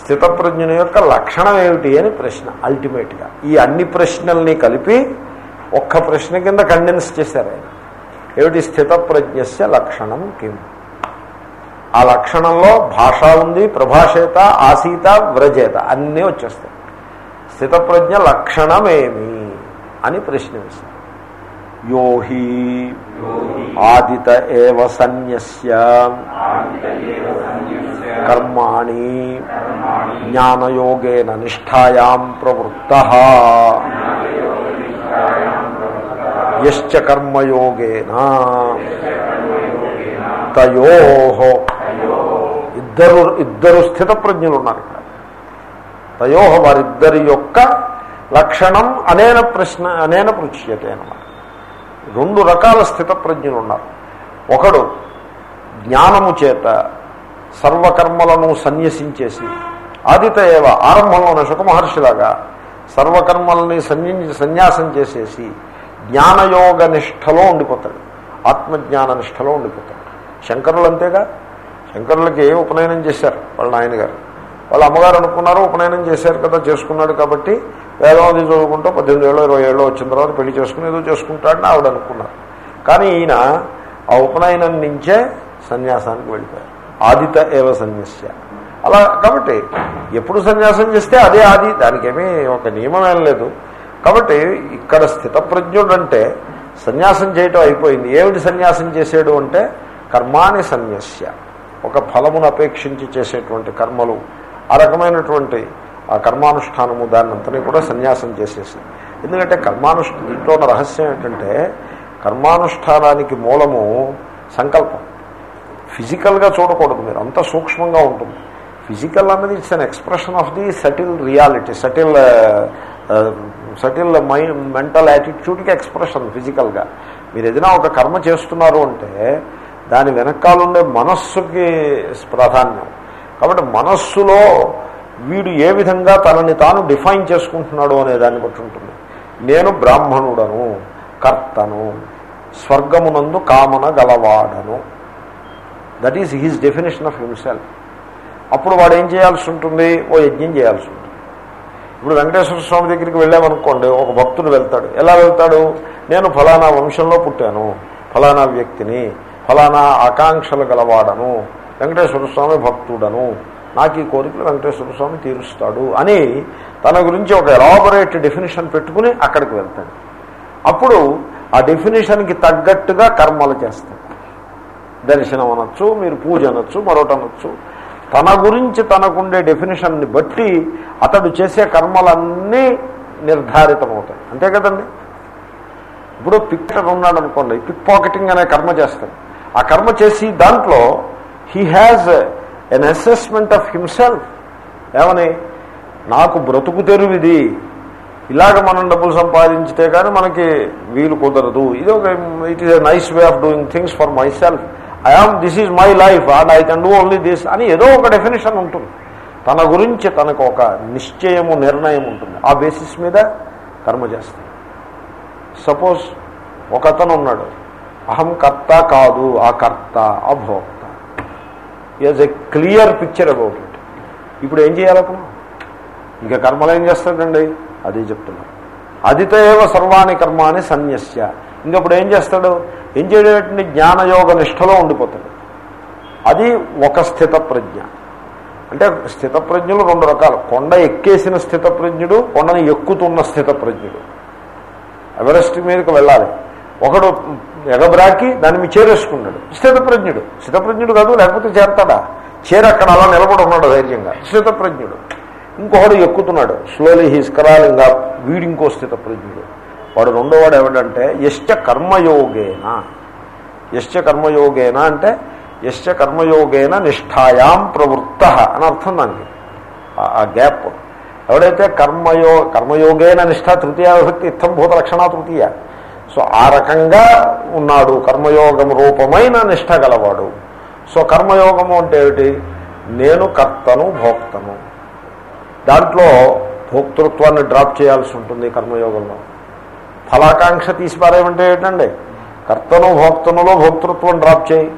స్థితప్రజ్ఞుని యొక్క లక్షణం ఏమిటి అని ప్రశ్న అల్టిమేట్గా ఈ అన్ని ప్రశ్నల్ని కలిపి ఒక్క ప్రశ్న కింద కండెన్స్ చేశారు ఆయన. ఏమిటి స్థితప్రజ్ఞస్య లక్షణం కిం? ఆ లక్షణంలో భాష ఉంది ప్రభాషేత ఆసీత వ్రజేత అన్నీ వచ్చేస్తాయి. స్థితప్రజ్ఞ లక్షణమేమి అని ప్రశ్న యోహి ఆదిత ఏవ సన్యస్య కర్మాణి జ్ఞానయోగేన నిష్టాయాం ప్రవృత్త యశ్చ కర్మయోగేనా. తయో. ఇద్దరు ఇద్దరు స్థిత ప్రజ్ఞలు ఉన్నారు ఇక్కడ. తయో వారిద్దరి యొక్క లక్షణం అనేన ప్రశ్న అనేన పృచ్యతే అనమాట రెండు రకాల స్థిత ప్రజ్ఞలు ఉన్నారు ఒకడు జ్ఞానము చేత సర్వకర్మలను సన్యసించేసి ఆదిత ఏవ ఆరంభంలోనే సుఖమహర్షిలాగా సర్వకర్మల్ని సన్య సన్యాసం చేసేసి జ్ఞానయోగ నిష్టలో ఉండిపోతాడు. ఆత్మజ్ఞాన నిష్టలో ఉండిపోతాడు. శంకరులు అంతేగా శంకరులకి ఉపనయనం చేశారు వాళ్ళ నాయనగారు? వాళ్ళ అమ్మగారు అనుకున్నారు ఉపనయనం చేశారు కదా చేసుకున్నాడు కాబట్టి వేదం అది చదువుకుంటూ పద్దెనిమిది ఏళ్ళు ఇరవై ఏళ్ళు వచ్చిన తర్వాత పెళ్ళి చేసుకుని ఏదో చేసుకుంటాడని ఆవిడ అనుకున్నారు. కానీ ఈయన ఆ ఉపనయనం నుంచే సన్యాసానికి వెళ్ళిపోయారు. ఆదిత ఏవ సన్యస్య. అలా కాబట్టి ఎప్పుడు సన్యాసం చేస్తే అదే ఆది దానికేమీ ఒక నియమం ఏం లేదు. కాబట్టి ఇక్కడ స్థితప్రజ్ఞుడు అంటే సన్యాసం చేయటం అయిపోయింది. ఏమిటి సన్యాసం చేసాడు అంటే కర్మాని సన్యస్య. ఒక ఫలమును అపేక్షించి చేసేటువంటి కర్మలు ఆ రకమైనటువంటి ఆ కర్మానుష్ఠానము దాన్నంతని కూడా సన్యాసం చేసేసి. ఎందుకంటే కర్మానుష్ దీంట్లో ఉన్న రహస్యం ఏంటంటే కర్మానుష్ఠానానికి మూలము సంకల్పం. ఫిజికల్గా చూడకూడదు మీరు అంత సూక్ష్మంగా ఉంటుంది. ఫిజికల్ అన్నది it's an expression of the subtle reality subtle subtle mind mental యాటిట్యూడ్కి expression ఫిజికల్గా. మీరు ఏదైనా ఒక కర్మ చేస్తున్నారు అంటే దాని వెనకాలండే మనస్సుకి ప్రాధాన్యం. కాబట్టి మనస్సులో వీడు ఏ విధంగా తనని తాను డిఫైన్ చేసుకుంటున్నాడు అనే దాన్ని బట్టి ఉంటుంది. నేను బ్రాహ్మణుడను కర్తను స్వర్గమునందు కామన గలవాడను. That is his definition of himself అప్పుడు వాడు ఏం చేయాల్సి ఉంటుంది? ఓ యజ్ఞం చేయాల్సి ఉంటుంది. ఇప్పుడు వెంకటేశ్వర స్వామి దగ్గరికి వెళ్ళామనుకోండి ఒక భక్తుడు వెళ్తాడు. ఎలా వెళ్తాడు? నేను ఫలానా వంశంలో పుట్టాను ఫలానా వ్యక్తిని ఫలానా ఆకాంక్షలు గలవాడను వెంకటేశ్వర స్వామి భక్తుడను నాకు ఈ కోరికలు వెంకటేశ్వర స్వామి తీరుస్తాడు అని తన గురించి ఒక ఎలాబొరేట్ డెఫినేషన్ పెట్టుకుని అక్కడికి వెళ్తాడు. అప్పుడు ఆ డెఫినేషన్కి తగ్గట్టుగా కర్మలు చేస్తాడు. దర్శనం అనొచ్చు మీరు పూజ అనొచ్చు మరొకటి అనొచ్చు తన గురించి తనకుండే డెఫినేషన్ని బట్టి అతడు చేసే కర్మలన్నీ నిర్ధారితమవుతాయి. అంతే కదండి? ఇప్పుడు పిక్టర్ ఉన్నాడు అనుకోండి పిక్ పాకెటింగ్ అనే కర్మ చేస్తాడు. ఆ కర్మ చేసి దాంట్లో he has an assessment of himself ఏమని? నాకు బ్రతుకు తెరువిది. ఇలాగ మనం డబ్బులు సంపాదించితే కానీ మనకి వీలు కుదరదు. ఇది ఒక it is a nice way of doing things for myself I am this is my life and I can do only this అని ఏదో ఒక డెఫినేషన్ ఉంటుంది. తన గురించి తనకు ఒక నిశ్చయము నిర్ణయం ఉంటుంది. ఆ బేసిస్ మీద కర్మ చేస్తాడు. సపోజ్ ఒకతను ఉన్నాడు. అహం కర్త కాదు ఆ కర్త ఆ భోక్త is a clear picture about it ఇప్పుడు ఏం చేయాలనుకున్నాం ఇంకా కర్మలు ఏం చేస్తాడండి? అది చెప్తున్నాడు. అదితేవ సర్వాణి కర్మాని సన్యస్య. ఇంకప్పుడు ఏం చేస్తాడు? ఏం చేయడం జ్ఞానయోగ నిష్టలో ఉండిపోతాడు. అది ఒక స్థిత ప్రజ్ఞ అంటే స్థితప్రజ్ఞులు రెండు రకాలు. కొండ ఎక్కేసిన స్థితప్రజ్ఞుడు కొండని ఎక్కుతున్న స్థితప్రజ్ఞుడు. ఎవరెస్ట్ మీదకి వెళ్ళాలి. ఒకడు ఎగబ్రాకి దాన్ని చేరేసుకున్నాడు. స్థితప్రజ్ఞుడు. స్థితప్రజ్ఞుడు కాదు లేకపోతే చేరతాడా? చేర అక్కడ అలా నిలబడి ఉన్నాడు ధైర్యంగా. స్థితప్రజ్ఞుడు. ఇంకొకడు ఎక్కుతున్నాడు. స్లోలీ హీస్ కరాలింగా వీడు స్థితప్రజ్ఞుడు. వాడు రెండో వాడు ఎవడంటే యశ్చ కర్మయోగేనా. యశ్చ కర్మయోగేనా అంటే యశ్చ కర్మయోగేన నిష్ఠాయాం ప్రవృత్త అని అర్థం దానికి. ఆ- ఆ గ్యాప్. ఎవడైతే కర్మయో కర్మయోగేన నిష్ఠ తృతీయ విభక్తి ఇత్తం భూత లక్షణ తృతీయ. సో ఆ రకంగా ఉన్నాడు కర్మయోగం రూపమైన నిష్ఠ గలవాడు. సో కర్మయోగము అంటే ఏమిటి? నేను కర్తను భోక్తను. దాంట్లో భోక్తృత్వాన్ని డ్రాప్ చేయాల్సి ఉంటుంది కర్మయోగంలో. ఫలాకాంక్ష తీసిపారేమంటే ఏంటండి? కర్తను భోక్తనులో భోక్తృత్వం డ్రాప్ చేయి.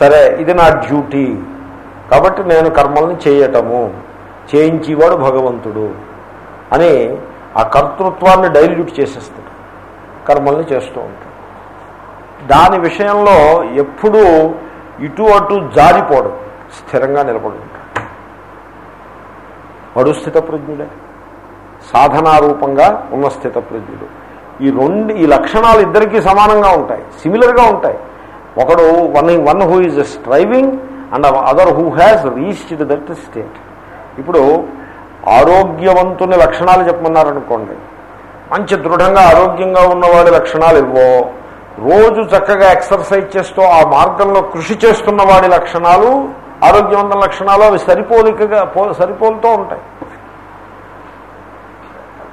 సరే ఇది నా డ్యూటీ. కాబట్టి నేను కర్మల్ని చేయటము. చేయించేవాడు భగవంతుడు అని ఆ కర్తృత్వాన్ని డైల్యూట్ చేసేస్తాడు. కర్మల్ని చేస్తూ ఉంటాడు. దాని విషయంలో ఎప్పుడూ ఇటు అటు జారిపోవడం స్థిరంగా నిలబడి ఉంటాడు. వాడు స్థితప్రజ్ఞుడే. సాధనారూపంగా ఉన్న స్థితప్రజ్ఞుడు. ఈ రెండు ఈ లక్షణాలు ఇద్దరికీ సమానంగా ఉంటాయి సిమిలర్గా ఉంటాయి. ఒకడు one one who is striving and other who has reached that state ఇప్పుడు ఆరోగ్యవంతుని లక్షణాలు చెప్పమన్నారనుకోండి. మంచి దృఢంగా ఆరోగ్యంగా ఉన్నవాడి లక్షణాలు ఇవ్వో రోజు చక్కగా ఎక్సర్సైజ్ చేస్తూ ఆ మార్గంలో కృషి చేస్తున్న వాడి లక్షణాలు ఆరోగ్యవంతుల లక్షణాలు అవి సరిపోలికగా పో సరిపోలుతూ ఉంటాయి.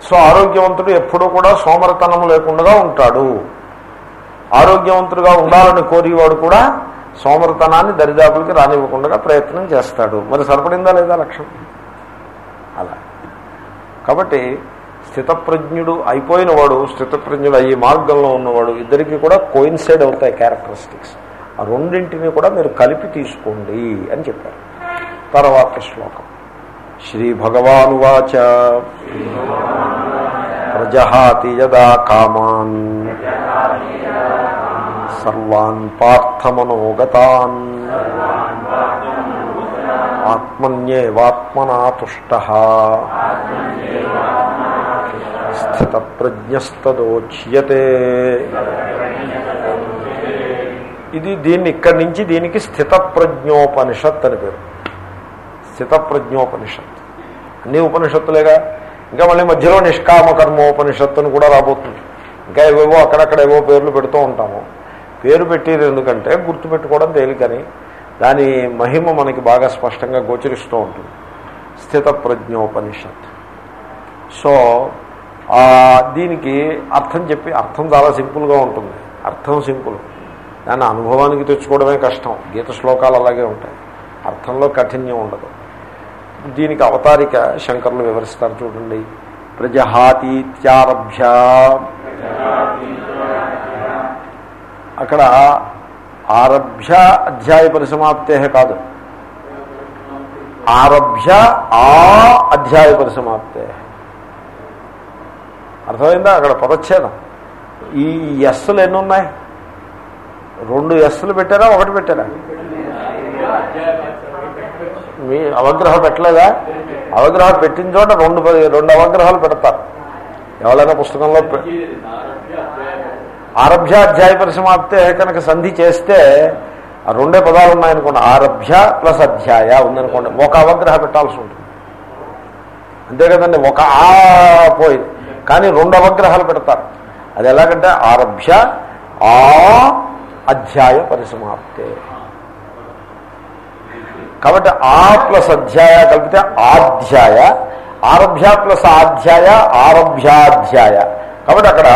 సో ఆరోగ్యవంతుడు ఎప్పుడూ కూడా సోమరతనం లేకుండా ఉంటాడు. ఆరోగ్యవంతుడుగా ఉండాలని కోరేవాడు కూడా సోమరతనాన్ని దరిదాపులకి రానివ్వకుండా ప్రయత్నం చేస్తాడు. మరి సరిపడిందా లేదా లక్ష్యం అలా. కాబట్టి స్థితప్రజ్ఞుడు అయిపోయిన వాడు స్థితప్రజ్ఞుడు అయ్యే మార్గంలో ఉన్నవాడు ఇద్దరికి కూడా కోయిన్సైడ్ అవుతాయి క్యారెక్టరిస్టిక్స్. ఆ రెండింటిని కూడా మీరు కలిపి తీసుకోండి అని చెప్పారు. తర్వాత శ్లోకం. శ్రీ భగవానువాచ. ప్రజహాతి యదా కామాన్ సర్వాన్ పార్థమనోగతాన్. ఆత్మన్యేవాత్మనా తుష్ట స్థితప్రజ్ఞస్తదోచ్యతే. ఇది దీన్ని ఇక్కడి నుంచి దీనికి స్థితప్రజ్ఞోపనిషత్ అని పేరు. స్థితప్రజ్ఞోపనిషత్ అన్ని ఉపనిషత్తులేగా? ఇంకా మళ్ళీ మధ్యలో నిష్కామ కర్మోపనిషత్తు అని కూడా రాబోతుంది. ఇంకా ఏవేవో అక్కడక్కడ ఏవో పేర్లు పెడుతూ ఉంటాము. పేరు పెట్టేది ఎందుకంటే గుర్తుపెట్టుకోవడం తేలికని. దాని మహిమ మనకి బాగా స్పష్టంగా గోచరిస్తూ ఉంటుంది. స్థిత ప్రజ్ఞోపనిషత్ సో దీనికి అర్థం చెప్పి అర్థం చాలా సింపుల్గా ఉంటుంది. అర్థం సింపుల్. దాన్ని అనుభవానికి తెచ్చుకోవడమే కష్టం. గీత శ్లోకాలు అలాగే ఉంటాయి. అర్థంలో కఠిన్యం ఉండదు. దీనికి అవతారిక శంకర్లు వివరిస్తారు చూడండి. ప్రజహాతీత్యారభ్య. అక్కడ ఆరభ్య అధ్యాయ పరిసమాప్తే కాదు. ఆరభ్య ఆ అధ్యాయ పరిసమాప్తే అర్థమైందా? అక్కడ పదచ్ఛేదం. ఈ ఎస్సులు ఎన్ని ఉన్నాయి? రెండు ఎస్సులు పెట్టారా? ఒకటి పెట్టారా? మీ అవగ్రహం పెట్టలేదా? అవగ్రహం పెట్టిన చోట రెండు రెండు అవగ్రహాలు పెడతారు. ఎవరైనా పుస్తకంలో పె- ఆరభ్య అధ్యాయ పరిసమాప్తే కనుక సంధి చేస్తే ఆ రెండే పదాలు ఉన్నాయనుకోండి. ఆరభ్య ప్లస్ అధ్యాయ ఉందనుకోండి. ఒక అవగ్రహ పెట్టాల్సి ఉంటుంది. అంతే కదండి. ఒక ఆ పోయింది కానీ రెండు అవగ్రహాలు పెడతారు. అది ఎలాగంటే ఆరభ్య ఆ అధ్యాయ పరిసమాప్తే. కాబట్టి ఆ ప్లస్ అధ్యాయ కలిపితే ఆధ్యాయ ఆరభ్య ప్లస్ ఆధ్యాయ ఆరభ్యాధ్యాయ. కాబట్టి అక్కడ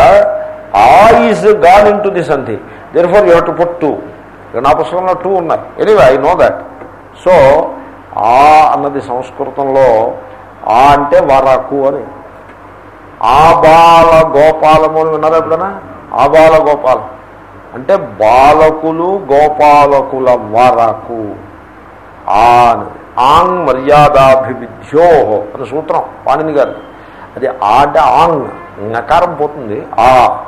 ఆ is gone into the sandhi there for you to put two నా పుస్తకంలో టూ ఉన్నాయి. Anyway I know that so ఆ అన్నది సంస్కృతంలో ఆ అంటే వరకు అని. ఆబాల గోపాలము అని విన్నారా ఎప్పుడైనా? బాల గోపాలం. అంటే బాలకులు గోపాలకుల వరకు. ఆన్ ఆంగ్ మర్యాదాభివిధ్యో అని సూత్రం పాణిని గారు. అది ఆ అంటే ఆంగ్ నకారం పోతుంది. ఆ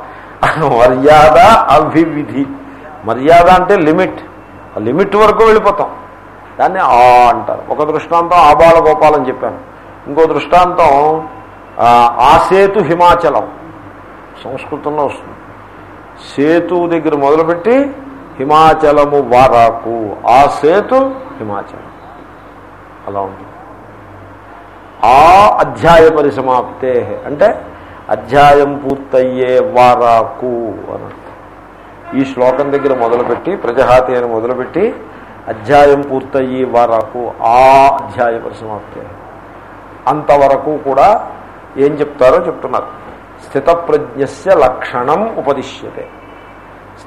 మర్యాద అభివిధి. మర్యాద అంటే లిమిట్. ఆ లిమిట్ వరకు వెళ్ళిపోతాం. దాన్ని ఆ అంటారు. ఒక దృష్టాంతం ఆబాలగోపాలని చెప్పాను. ఇంకో దృష్టాంతం ఆ సేతు హిమాచలం. సంస్కృతంలో వస్తుంది. సేతు దగ్గర మొదలుపెట్టి హిమాచలము వారాకు. ఆ సేతు హిమాచలం. అలా ఉంటుంది. ఆ అధ్యాయ పరిసమాప్తే. అంటే అధ్యాయం పూర్తయ్యే వారాకు అని ఈ శ్లోకం దగ్గర మొదలుపెట్టి ప్రజహాతి అని మొదలుపెట్టి అధ్యాయం పూర్తయ్యి వారాకు ఆ అధ్యాయ పరిసమాప్తే. అంతవరకు కూడా ఏం చెప్తారో చెప్తున్నారు. స్థితప్రజ్ఞస్య లక్షణం ఉపదిశ్యతే.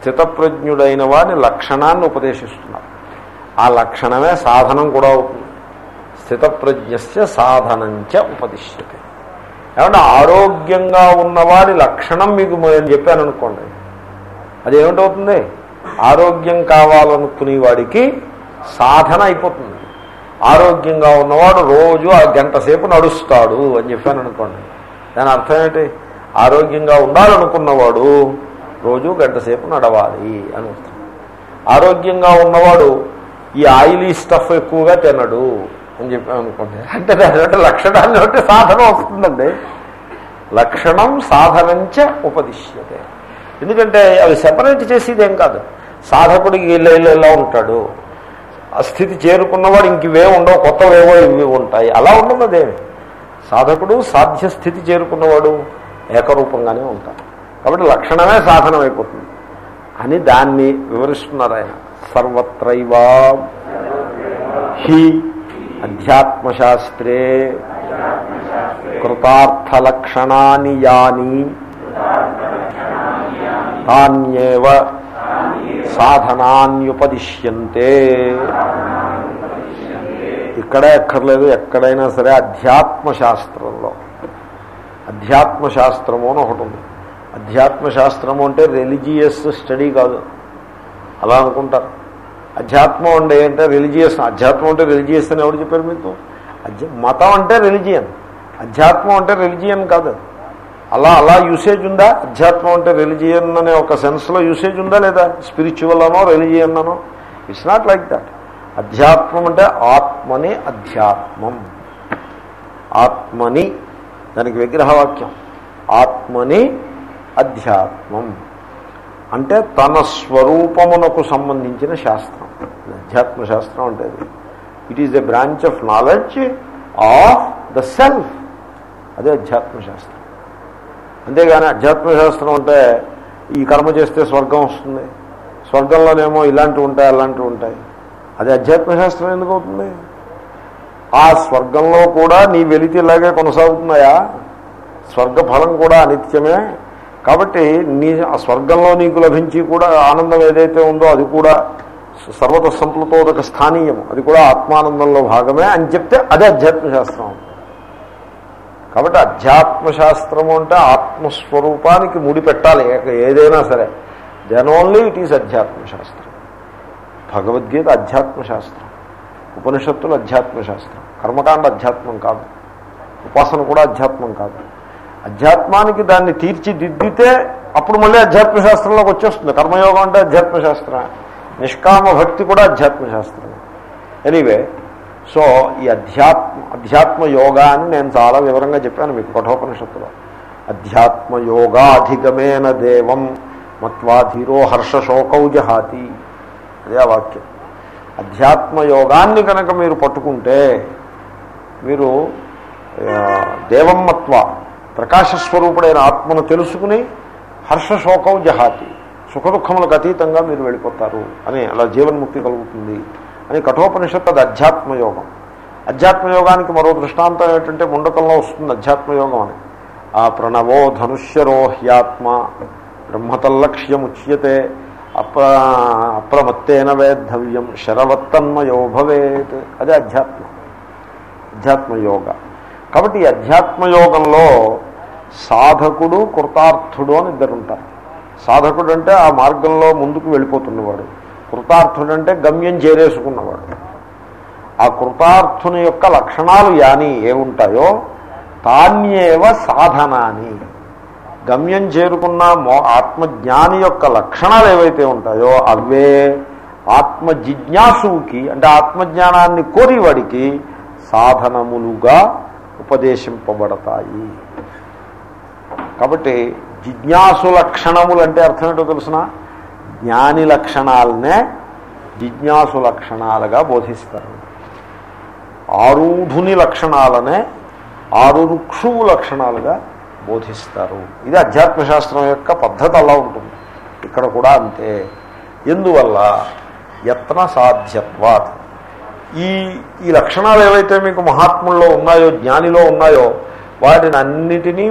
స్థితప్రజ్ఞుడైన వాని లక్షణాన్ని ఉపదేశిస్తున్నారు. ఆ లక్షణమే సాధనం కూడా అవుతుంది. స్థితప్రజ్ఞస్య సాధనంచ ఉపదిశ్యతే. ఏమంటే ఆరోగ్యంగా ఉన్నవాడి లక్షణం మీకు నేను చెప్పాను అనుకోండి అది ఏమిటవుతుంది ఆరోగ్యం కావాలనుకునే వాడికి సాధన అయిపోతుంది. ఆరోగ్యంగా ఉన్నవాడు రోజు ఆ గంట సేపు నడుస్తాడు అని చెప్పాను అనుకోండి దాని అర్థం ఏంటి? ఆరోగ్యంగా ఉండాలనుకున్నవాడు రోజు గంటసేపు నడవాలి అని అర్థం ఆరోగ్యంగా ఉన్నవాడు ఈ ఆయిలీ స్టఫ్ ఎక్కువగా తినడు అని చెప్పి అనుకోండి అంటే దాని అంటే లక్షణాన్ని బట్టి సాధన వస్తుందండి. లక్షణం సాధనంచ ఉపదిశ్యతే. ఎందుకంటే అవి సెపరేట్ చేసేదేం కాదు. సాధకుడికి ఇళ్ళ ఇళ్ళ ఇలా ఉంటాడు? ఆ స్థితి చేరుకున్నవాడు ఇంకవే ఉండవు కొత్తవేవో ఇవి ఉంటాయి. అలా ఉండదు అదేమి? సాధకుడు సాధ్య స్థితి చేరుకున్నవాడు ఏకరూపంగానే ఉంటాడు. కాబట్టి లక్షణమే సాధనం అయిపోతుంది అని దాన్ని వివరిస్తున్నారు ఆయన. సర్వత్రైవా హి అధ్యాత్మశాస్త్రే కృతార్థలక్షణాని యాని తాన్యేవ సాధనాన్యుపదిశ్యంతే. ఇక్కడే ఎక్కర్లేదు ఎక్కడైనా సరే అధ్యాత్మశాస్త్రంలో. అధ్యాత్మశాస్త్రము అని ఒకటి ఉంది. అధ్యాత్మశాస్త్రము అంటే రిలీజియస్ స్టడీ కాదు. అలా అనుకుంటారు అధ్యాత్మం అంటే అంటే రిలీజియస్ అధ్యాత్మం అంటే రిలీజియస్ అని ఎవరు చెప్పారు మీకు? అధ్య మతం అంటే రిలీజియన్ అధ్యాత్మం అంటే రిలీజియన్ కాదు. అలా అలా యూసేజ్ ఉందా? అధ్యాత్మం అంటే రిలీజియన్ అనే ఒక సెన్స్లో యూసేజ్ ఉందా లేదా? స్పిరిచువల్ అనో రిలీజియన్ అనో? ఇట్స్ నాట్ లైక్ దట్ అధ్యాత్మం అంటే ఆత్మని అధ్యాత్మం. ఆత్మని దానికి విగ్రహవాక్యం. ఆత్మని అధ్యాత్మం. అంటే తన స్వరూపమునకు సంబంధించిన శాస్త్రం. అధ్యాత్మ శాస్త్రం అంటే it is a branch of knowledge of the self అదే అధ్యాత్మ శాస్త్రం. అంతేగాని అధ్యాత్మ శాస్త్రం అంటే ఈ కర్మ చేస్తే స్వర్గం వస్తుంది. స్వర్గంలోనేమో ఇలాంటివి ఉంటాయి అలాంటివి ఉంటాయి. అది అధ్యాత్మ శాస్త్రం ఎందుకు అవుతుంది? ఆ స్వర్గంలో కూడా నీ వెలితి ఇలాగే కొనసాగుతున్నాయా? స్వర్గ ఫలం కూడా అనిత్యమే. కాబట్టి నీ ఆ స్వర్గంలో నీకు లభించి కూడా ఆనందం ఏదైతే ఉందో అది కూడా సర్వత సంప్లతోదక స్థానీయం. అది కూడా ఆత్మానందంలో భాగమే అని చెప్తే అదే అధ్యాత్మశాస్త్రం. కాబట్టి అధ్యాత్మశాస్త్రము అంటే ఆత్మస్వరూపానికి ముడిపెట్టాలి ఏదైనా సరే. దెన్ ఓన్లీ ఇట్ ఈస్ అధ్యాత్మ శాస్త్రం భగవద్గీత అధ్యాత్మశాస్త్రం. ఉపనిషత్తులు అధ్యాత్మ శాస్త్రం కర్మకాండ అధ్యాత్మం కాదు. ఉపాసన కూడా అధ్యాత్మం కాదు. అధ్యాత్మానికి దాన్ని తీర్చిదిద్దితే అప్పుడు మళ్ళీ అధ్యాత్మ శాస్త్రంలోకి వచ్చేస్తుంది. కర్మయోగం అంటే అధ్యాత్మ శాస్త్రం నిష్కామ భక్తి కూడా అధ్యాత్మ శాస్త్రం ఎనీవే సో ఈ అధ్యాత్మ అధ్యాత్మ యోగా అని నేను చాలా వివరంగా చెప్పాను మీకు కఠోపనిషత్తులో అధ్యాత్మ యోగాధిగమేన దేవం మత్వాధీరో హర్షశోకౌ జహాతి. అదే ఆ వాక్యం. అధ్యాత్మ యోగాన్ని కనుక మీరు పట్టుకుంటే మీరు దేవం మత్వా ప్రకాశస్వరూపుడైన ఆత్మను తెలుసుకుని హర్షశోకం జహాతి సుఖదుఖములకు అతీతంగా మీరు వెళ్ళిపోతారు అని అలా జీవన్ముక్తి కలుగుతుంది అని కఠోపనిషత్తు అది అధ్యాత్మయోగం. అధ్యాత్మయోగానికి మరో దృష్టాంతం ఏంటంటే ముండకంలో వస్తుంది అధ్యాత్మయోగం అని. ఆ ప్రణవో ధనుష్యరో హ్యాత్మ బ్రహ్మతల్లక్ష్యముచ్యతే అప్ర అప్రమత్తేన వేద్ధవ్యం శరవత్తన్మయో భవేత్. అదే అధ్యాత్మం. అధ్యాత్మయోగ. కాబట్టి ఈ అధ్యాత్మయోగంలో సాధకుడు కృతార్థుడు అని ఇద్దరు ఉంటారు సాధకుడు అంటే ఆ మార్గంలో ముందుకు వెళ్ళిపోతున్నవాడు. కృతార్థుడు అంటే గమ్యం చేరేసుకున్నవాడు. ఆ కృతార్థుని యొక్క లక్షణాలు యాని ఏముంటాయో తాన్యేవ సాధనాని. గమ్యం చేరుకున్న మో ఆత్మజ్ఞాని యొక్క లక్షణాలు ఏవైతే ఉంటాయో అవే ఆత్మ జిజ్ఞాసుకి అంటే ఆత్మజ్ఞానాన్ని కోరివాడికి సాధనములుగా ఉపదేశింపబడతాయి. కాబట్టి జిజ్ఞాసు లక్షణములు అంటే అర్థం ఏంటో తెలుసిన? జ్ఞాని లక్షణాలనే జిజ్ఞాసు లక్షణాలుగా బోధిస్తారు. ఆరూఢుని లక్షణాలనే ఆరురుక్షువు లక్షణాలుగా బోధిస్తారు. ఇది అధ్యాత్మశాస్త్రం యొక్క పద్ధతి అలా ఉంటుంది. ఇక్కడ కూడా అంతే. ఎందువల్ల? యత్న సాధ్యత్వాత్. ఈ ఈ లక్షణాలు ఏవైతే మీకు మహాత్ముల్లో ఉన్నాయో జ్ఞానిలో ఉన్నాయో వాటిని అన్నిటినీ